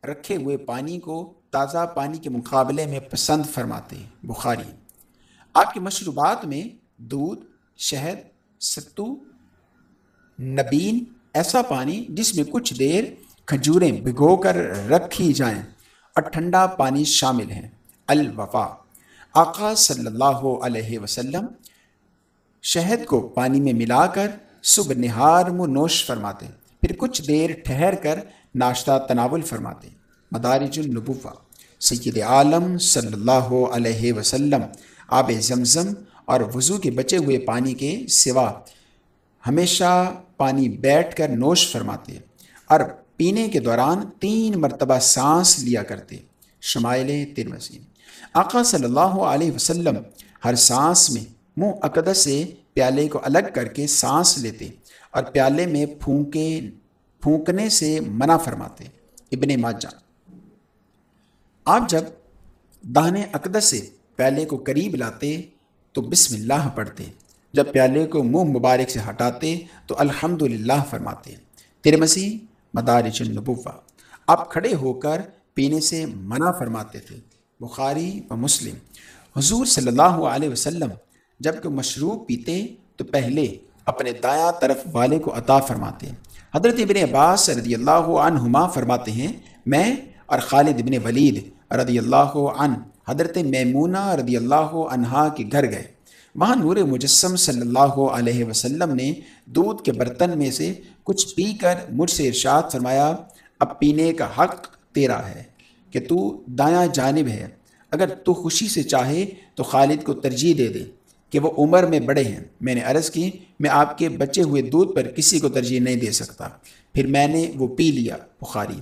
رکھے ہوئے پانی کو تازہ پانی کے مقابلے میں پسند فرماتے ہیں۔ بخاری۔ آپ کے مشروبات میں دودھ، شہد، ستو، نبین، ایسا پانی جس میں کچھ دیر کھجوریں بھگو کر رکھی جائیں اور ٹھنڈا پانی شامل ہیں۔ الوفا آقا صلی اللہ علیہ وسلم شہد کو پانی میں ملا کر صبح نہار منہ نوش فرماتے، پھر کچھ دیر ٹھہر کر ناشتہ تناول فرماتے۔ مدارج النبوہ، سید عالم صلی اللہ علیہ وسلم، آب زمزم اور وضو کے بچے ہوئے پانی کے سوا ہمیشہ پانی بیٹھ کر نوش فرماتے اور پینے کے دوران تین مرتبہ سانس لیا کرتے۔ شمائل ترمسی آقا صلی اللہ علیہ وسلم ہر سانس میں منہ عقدت سے پیالے کو الگ کر کے سانس لیتے اور پیالے میں پھونکے، پھونکنے سے منع فرماتے۔ ابن ماجہ۔ آپ جب دانے عقدت سے پیالے کو قریب لاتے تو بسم اللہ پڑھتے۔ جب پیالے کو منہ مبارک سے ہٹاتے تو الحمد للہ فرماتے۔ تیرے مسیح مدارج النبوہ۔ آپ کھڑے ہو کر پینے سے منع فرماتے تھے۔ بخاری و مسلم۔ حضور صلی اللہ علیہ وسلم جبکہ مشروب پیتے تو پہلے اپنے دایاں طرف والے کو عطا فرماتے حضرت ابن عباس رضی اللہ عنہما فرماتے ہیں، میں اور خالد ابن ولید رضی اللہ عنہ، حضرت میمونہ رضی اللہ عنہا کے گھر گئے۔ وہاں نور مجسم صلی اللہ علیہ وسلم نے دودھ کے برتن میں سے کچھ پی کر مجھ سے ارشاد فرمایا، اب پینے کا حق تیرا ہے۔ کہ تو دایاں جانب ہے۔ اگر تو خوشی سے چاہے تو خالد کو ترجیح دے دے کہ وہ عمر میں بڑے ہیں۔ میں نے عرض کی، میں آپ کے بچے ہوئے دودھ پر کسی کو ترجیح نہیں دے سکتا۔ پھر میں نے وہ پی لیا، بخاری۔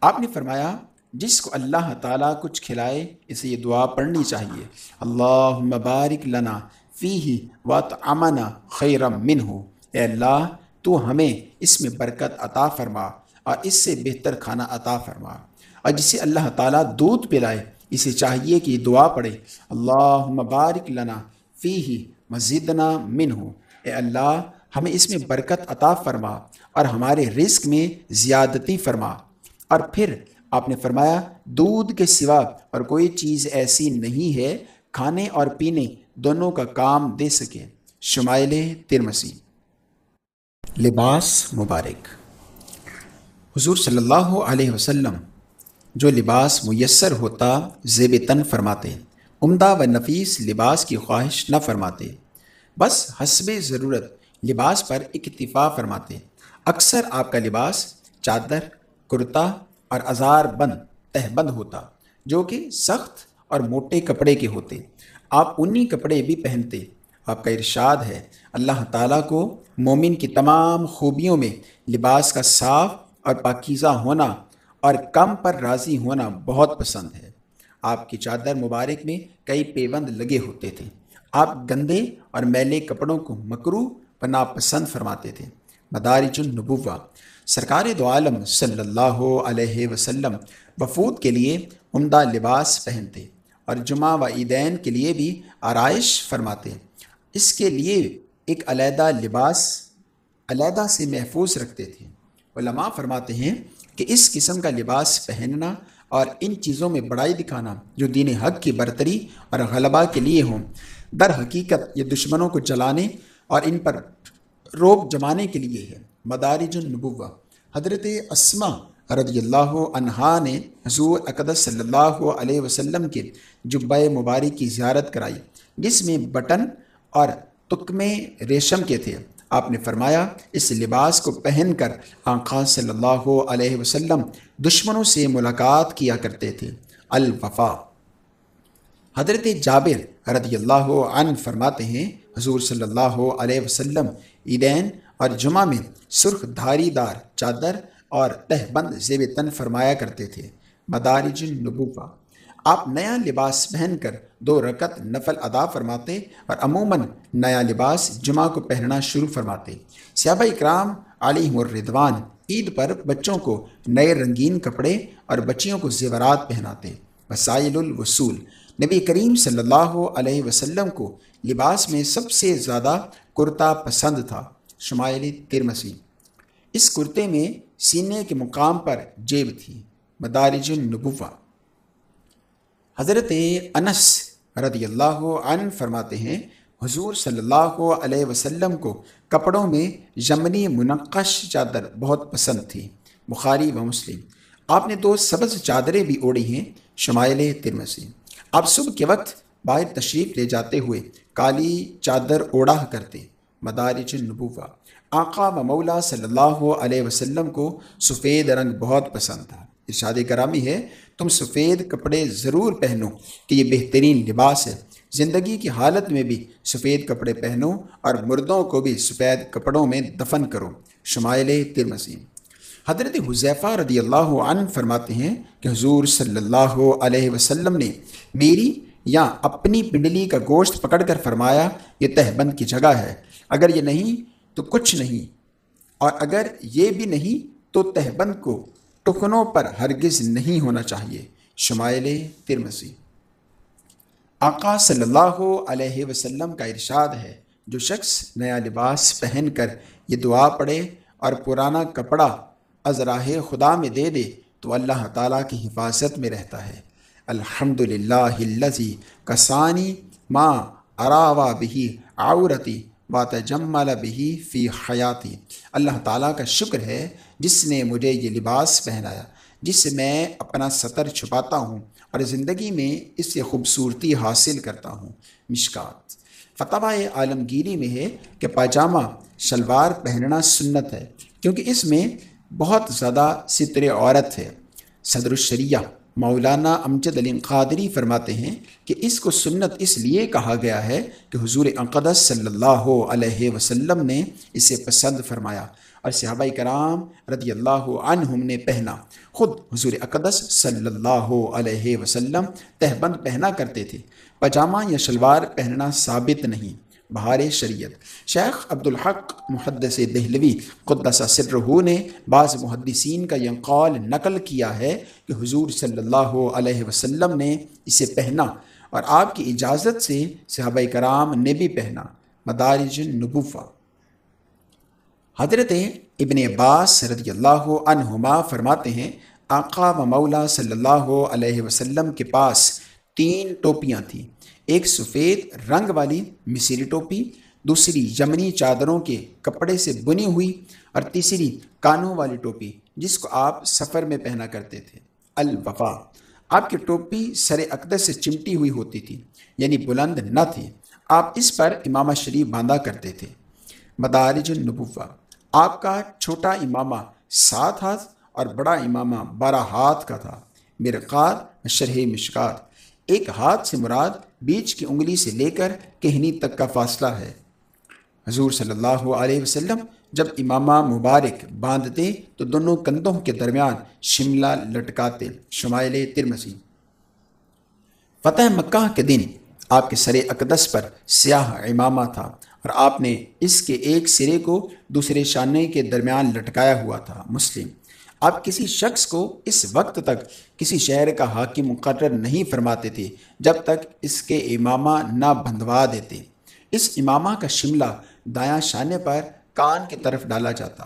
آپ نے فرمایا، جس کو اللہ تعالیٰ کچھ کھلائے، اسے یہ دعا پڑھنی چاہیے۔ اللہ مبارک لنا فی ہی وط امنا خیرم من ہو اے اللہ، تو ہمیں اس میں برکت عطا فرما اور اس سے بہتر کھانا عطا فرما۔ اور جسے اللہ تعالیٰ دودھ پلائے، اسے چاہیے کہ دعا پڑھے۔ اللہ مبارک لنا فی ہی مزیدنا من ہو اے اللہ، ہمیں اس میں برکت عطا فرما اور ہمارے رزق میں زیادتی فرما۔ اور پھر آپ نے فرمایا، دودھ کے سوا اور کوئی چیز ایسی نہیں ہے، کھانے اور پینے دونوں کا کام دے سکے۔ شمائل ترمسی لباس مبارک۔ حضور صلی اللہ علیہ وسلم جو لباس میسر ہوتا زیب تن فرماتے، عمدہ و نفیس لباس کی خواہش نہ فرماتے۔ بس حسب ضرورت لباس پر اکتفا فرماتے۔ اکثر آپ کا لباس چادر، کرتا اور ازار بند، تہ بند ہوتا، جو کہ سخت اور موٹے کپڑے کے ہوتے۔ آپ انہی کپڑے بھی پہنتے۔ آپ کا ارشاد ہے، اللہ تعالیٰ کو مومن کی تمام خوبیوں میں لباس کا صاف اور پاکیزہ ہونا اور کم پر راضی ہونا بہت پسند ہے۔ آپ کی چادر مبارک میں کئی پیوند لگے ہوتے تھے۔ آپ گندے اور میلے کپڑوں کو مکرو و ناپسند فرماتے تھے۔ مدارج النبوہ۔ سرکار دو عالم صلی اللہ علیہ وسلم وفود کے لیے عمدہ لباس پہنتے اور جمعہ و عیدین کے لیے بھی آرائش فرماتے۔ اس کے لیے ایک علیحدہ لباس، علیحدہ سے محفوظ رکھتے تھے۔ علماء فرماتے ہیں کہ اس قسم کا لباس پہننا اور ان چیزوں میں بڑائی دکھانا جو دین حق کی برتری اور غلبہ کے لیے ہوں۔ در حقیقت یہ دشمنوں کو جلانے اور ان پر روک جمانے کے لیے ہے۔ مدارج النبوہ۔ حضرت اسما رضی اللہ عنہا نے حضور اقدس صلی اللہ علیہ وسلم کے جبہ مبارک کی زیارت کرائی، جس میں بٹن اور تکمے ریشم کے تھے۔ آپ نے فرمایا، اس لباس کو پہن کر آنقا صلی اللہ علیہ وسلم دشمنوں سے ملاقات کیا کرتے تھے۔ الوفا۔ حضرت جابر رضی اللہ عنہ فرماتے ہیں، حضور صلی اللہ علیہ وسلم، عیدین اور جمعہ میں سرخ دھاری دار، چادر اور تہ بند زیب تن فرمایا کرتے تھے۔ مدارج النبوہ۔ آپ نیا لباس پہن کر دو رکت نفل ادا فرماتے اور عموماً نیا لباس جمعہ کو پہننا شروع فرماتے۔ سیابہ اکرام علی الردوان عید پر بچوں کو نئے رنگین کپڑے اور بچیوں کو زیورات پہناتے۔ وسائل الوصول۔ نبی کریم صلی اللہ علیہ وسلم کو لباس میں سب سے زیادہ کرتا پسند تھا۔ شمائل ترمسی اس کرتے میں سینے کے مقام پر جیب تھی۔ مدارج النبوہ۔ حضرت انس رضی اللہ عنہ فرماتے ہیں، حضور صلی اللہ علیہ وسلم کو کپڑوں میں یمنی منقش چادر بہت پسند تھی، بخاری و مسلم۔ آپ نے دو سبز چادریں بھی اوڑی ہیں، شمائل ترمسی آپ صبح کے وقت باہر تشریف لے جاتے ہوئے کالی چادر اوڑا کرتے، مدارج النبوہ۔ آقا و مولا صلی اللہ علیہ وسلم کو سفید رنگ بہت پسند تھا۔ ارشاد کرامی ہے تم سفید کپڑے ضرور پہنو کہ یہ بہترین لباس ہے۔ زندگی کی حالت میں بھی سفید کپڑے پہنو اور مردوں کو بھی سفید کپڑوں میں دفن کرو۔ شمائل ترمسیم حضرت حضیفہ رضی اللہ عنہ فرماتے ہیں کہ حضور صلی اللہ علیہ وسلم نے میری یا اپنی پنڈلی کا گوشت پکڑ کر فرمایا، یہ تہبند کی جگہ ہے۔ اگر یہ نہیں تو کچھ نہیں۔ اور اگر یہ بھی نہیں تو تہبند کو ٹکنوں پر ہرگز نہیں ہونا چاہیے۔ شمائل ترمسی آقا صلی اللہ علیہ وسلم کا ارشاد ہے، جو شخص نیا لباس پہن کر یہ دعا پڑھے اور پرانا کپڑا ازراہ خدا میں دے دے، تو اللہ تعالیٰ کی حفاظت میں رہتا ہے۔ الحمد للہ کسانی ماں اراوا بہی عورتی بات جمال بہی فی حیاتی۔ اللہ تعالیٰ کا شکر ہے جس نے مجھے یہ لباس پہنایا، جس سے میں اپنا سطر چھپاتا ہوں اور زندگی میں اس سے خوبصورتی حاصل کرتا ہوں۔ مشکات۔ فتح عالمگیری میں ہے کہ پاجامہ، شلوار پہننا سنت ہے، کیونکہ اس میں بہت زیادہ ستر عورت ہے۔ صدر الشریعہ مولانا امجد علیم قادری فرماتے ہیں کہ اس کو سنت اس لیے کہا گیا ہے کہ حضور اقدس صلی اللہ علیہ وسلم نے اسے پسند فرمایا۔ اور صحابہ کرام رضی اللہ عنہم نے پہنا۔ خود حضور اقدس صلی اللہ علیہ وسلم تہبند پہنا کرتے تھے۔ پجامہ یا شلوار پہننا ثابت نہیں۔ بہار شریعت۔ شیخ عبدالحق محدث دہلوی قدس سرہو نے بعض محدثین کا یہ قول نقل کیا ہے کہ حضور صلی اللہ علیہ وسلم نے اسے پہنا اور آپ کی اجازت سے صحابہ کرام نے بھی پہنا۔ مدارج نبوفہ حضرت ابن عباس رضی اللہ عنہما فرماتے ہیں آقا و مولا صلی اللہ علیہ وسلم کے پاس تین ٹوپیاں تھیں۔ ایک سفید رنگ والی مصری ٹوپی، دوسری یمنی چادروں کے کپڑے سے بنی ہوئی اور تیسری کانوں والی ٹوپی، جس کو آپ سفر میں پہنا کرتے تھے۔ الوفا۔ آپ کی ٹوپی سر اقدس سے چمٹی ہوئی ہوتی تھی یعنی بلند نہ تھی۔ آپ اس پر امامہ شریف باندھا کرتے تھے۔ مدارج النبوہ۔ آپ کا چھوٹا امامہ سات ہاتھ اور بڑا امامہ بارہ ہاتھ کا تھا۔ مرقات شرح مشکات۔ ایک ہاتھ سے مراد بیچ کی انگلی سے لے کر کہنی تک کا فاصلہ ہے۔ حضور صلی اللہ علیہ وسلم جب امامہ مبارک باندھتے تو دونوں کندھوں کے درمیان شملہ لٹکاتے۔ شمائل ترمسی۔ فتح مکہ کے دن آپ کے سر اقدس پر سیاہ امامہ تھا۔ اور آپ نے اس کے ایک سرے کو دوسرے شانے کے درمیان لٹکایا ہوا تھا، مسلم۔ آپ کسی شخص کو اس وقت تک کسی شہر کا حاکم مقرر نہیں فرماتے تھے جب تک اس کے امامہ نہ بندوا دیتے۔ اس امامہ کا شملہ دایاں شانے پر کان کی طرف ڈالا جاتا۔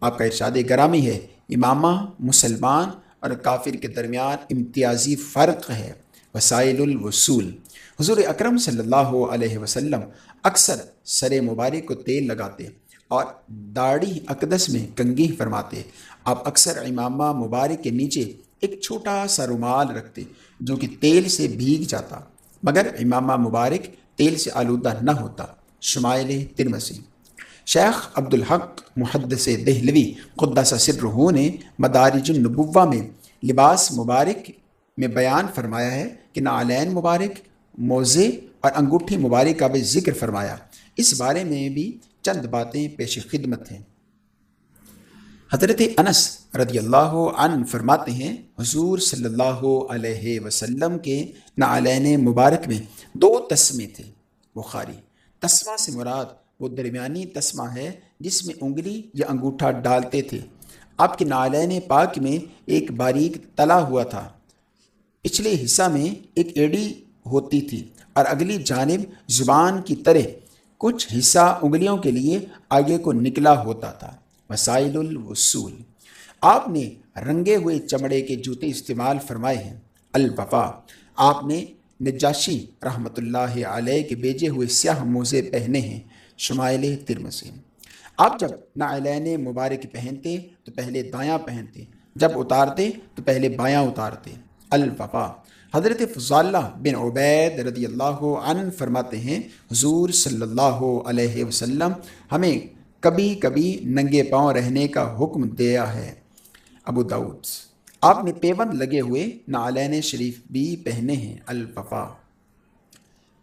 آپ کا ارشاد گرامی ہے، امامہ مسلمان اور کافر کے درمیان امتیازی فرق ہے۔ وسائل الوصول۔ حضور اکرم صلی اللہ علیہ وسلم اکثر سر مبارک کو تیل لگاتے اور داڑھی اقدس میں کنگھی فرماتے آپ اکثر امامہ مبارک کے نیچے ایک چھوٹا سا رومال رکھتے جو کہ تیل سے بھیگ جاتا مگر امامہ مبارک تیل سے آلودہ نہ ہوتا۔ شمائل ترمسی شیخ عبدالحق محدث دہلوی قدس سرہو نے مدارج النبوہ میں لباس مبارک میں بیان فرمایا ہے کہ نعلین مبارک، موزے اور انگوٹھی مبارک کا بھی ذکر فرمایا۔ اس بارے میں بھی چند باتیں پیش خدمت ہیں۔ حضرت انس رضی اللہ عنہ فرماتے ہیں، حضور صلی اللہ علیہ وسلم کے نعلین مبارک میں دو تسمے تھے، بخاری۔ تسمہ سے مراد وہ درمیانی تسمہ ہے جس میں انگلی یا انگوٹھا ڈالتے تھے۔ آپ کے نعلین پاک میں ایک باریک تلا ہوا تھا۔ پچھلے حصہ میں ایک ایڈی ہوتی تھی۔ اور اگلی جانب زبان کی طرح کچھ حصہ انگلیوں کے لیے آگے کو نکلا ہوتا تھا۔ وسائل الوصول۔ آپ نے رنگے ہوئے چمڑے کے جوتے استعمال فرمائے ہیں۔ الوفا۔ آپ نے نجاشی رحمۃ اللہ علیہ کے بیجے ہوئے سیاہ موزے پہنے ہیں شمائل ترمسی۔ آپ جب نعلین مبارک پہنتے تو پہلے دایاں پہنتے، جب اتارتے تو پہلے بایاں اتارتے۔ الوفا۔ حضرت فضالہ بن عبید رضی اللہ عنہ فرماتے ہیں، حضور صلی اللہ علیہ وسلم ہمیں کبھی کبھی ننگے پاؤں رہنے کا حکم دیا ہے۔ ابو داود آپ نے پیوند لگے ہوئے نعلین شریف بھی پہنے ہیں الففا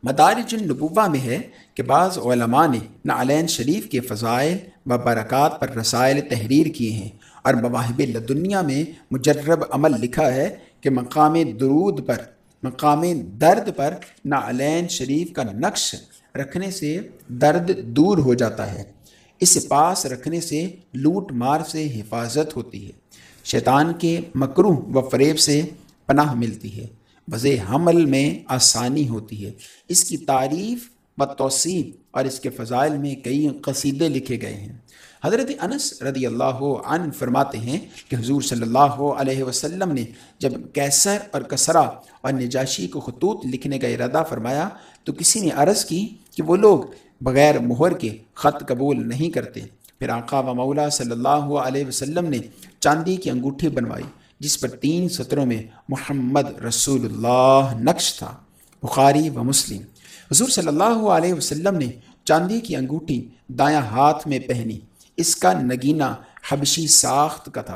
مدارج النبوہ میں ہے کہ بعض علماء نے نعلین شریف کے فضائل و برکات پر رسائل تحریر کیے ہیں۔ اور مواہب لدنیا میں مجرب عمل لکھا ہے کہ مقام درود پر، مقام درد پر نعلین شریف کا نقش رکھنے سے درد دور ہو جاتا ہے۔ اس پاس رکھنے سے لوٹ مار سے حفاظت ہوتی ہے۔ شیطان کے مکروح و فریب سے پناہ ملتی ہے۔ وضع حمل میں آسانی ہوتی ہے۔ اس کی تعریف و توسیع اور اس کے فضائل میں کئی قصیدے لکھے گئے ہیں۔ حضرت انس رضی اللہ عنہ فرماتے ہیں کہ حضور صلی اللہ علیہ وسلم نے جب کیسر اور کسرا اور نجاشی کو خطوط لکھنے کا ارادہ فرمایا تو کسی نے عرض کی کہ وہ لوگ بغیر مہر کے خط قبول نہیں کرتے۔ پھر آقا و مولا صلی اللہ علیہ وسلم نے چاندی کی انگوٹھی بنوائی، جس پر تین سطروں میں محمد رسول اللہ نقش تھا۔ بخاری و مسلم۔ حضور صلی اللہ علیہ وسلم نے چاندی کی انگوٹھی دایاں ہاتھ میں پہنی۔ اس کا نگینہ حبشی ساخت کا تھا۔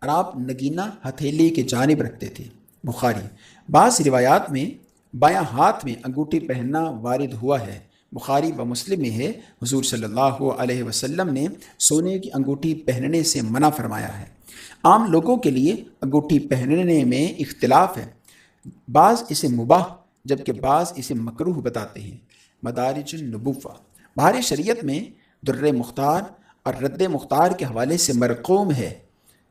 اور آپ نگینہ ہتھیلی کے جانب رکھتے تھے۔ بخاری۔ بعض روایات میں بایاں ہاتھ میں انگوٹھی پہننا وارد ہوا ہے۔ بخاری و مسلم میں ہے۔ حضور صلی اللہ علیہ وسلم نے سونے کی انگوٹھی پہننے سے منع فرمایا ہے۔ عام لوگوں کے لیے انگوٹھی پہننے میں اختلاف ہے۔ بعض اسے مباح، جبکہ بعض اسے مکروح بتاتے ہیں۔ مدارج النبوہ۔ بہار شریعت میں در مختار اور رد مختار کے حوالے سے مرقوم ہے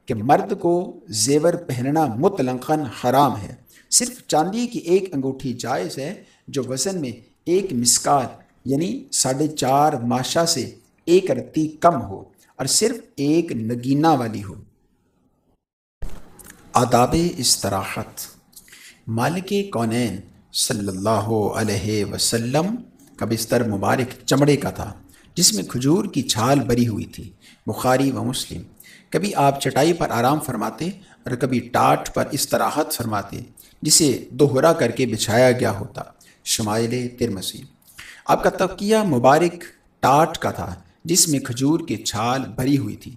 کہ مرد کو زیور پہننا مطلقاً حرام ہے۔ صرف چاندی کی ایک انگوٹھی جائز ہے جو وزن میں ایک مسکال یعنی ساڑھے چار ماشا سے ایک رتی کم ہو اور صرف ایک نگینہ والی ہو۔ آداب استراحت۔ مالک کونین صلی اللہ علیہ وسلم کا بستر مبارک چمڑے کا تھا۔ جس میں کھجور کی چھال بری ہوئی تھی، بخاری و مسلم۔ کبھی آپ چٹائی پر آرام فرماتے اور کبھی ٹاٹ پر استراحت فرماتے، جسے دوہرا کر کے بچھایا گیا ہوتا۔ شمائل ترمسی آپ کا تقیہ مبارک ٹاٹ کا تھا، جس میں کھجور کی چھال بھری ہوئی تھی۔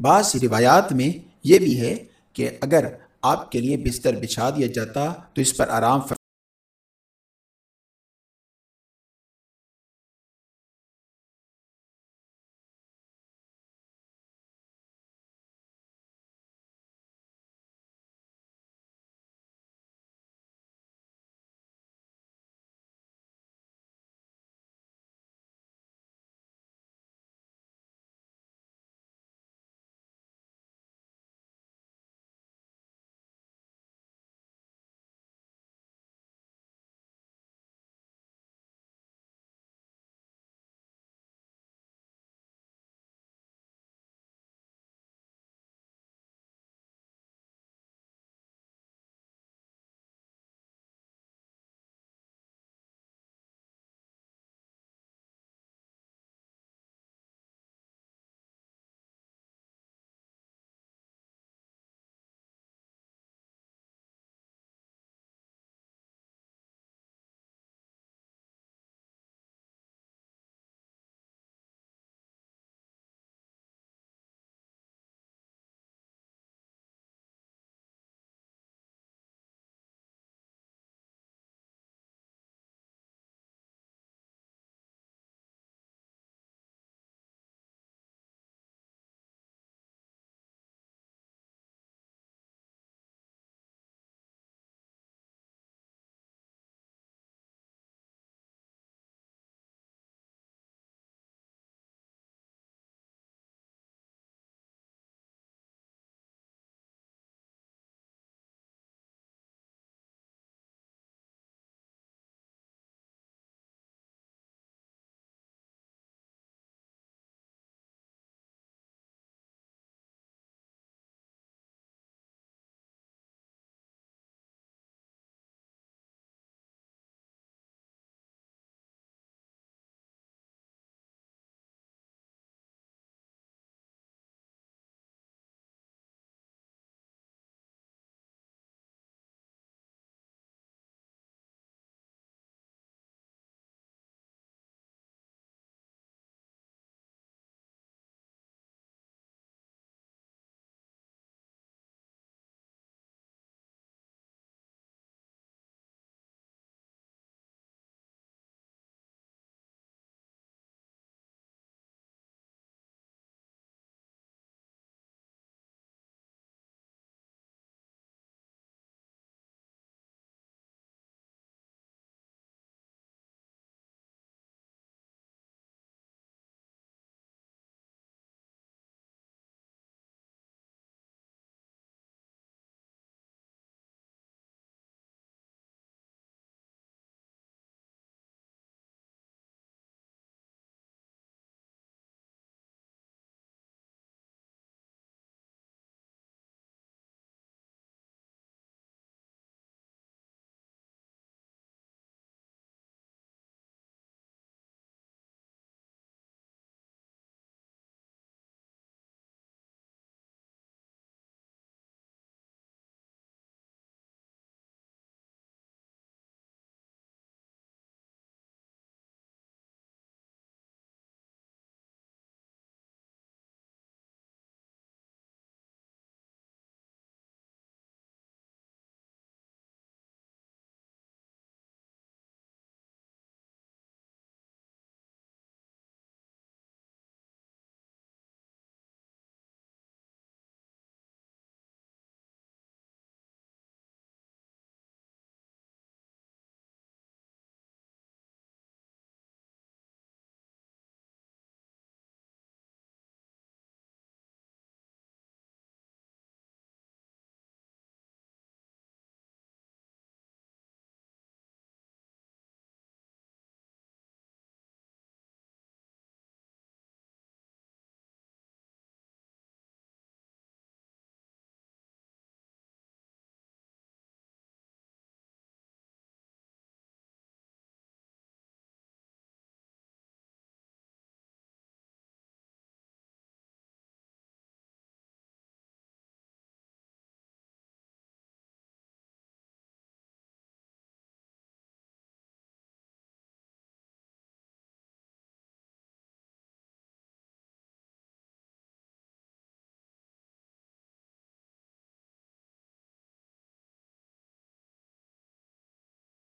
بعض روایات میں یہ بھی ہے کہ اگر آپ کے لیے بستر بچھا دیا جاتا تو اس پر آرام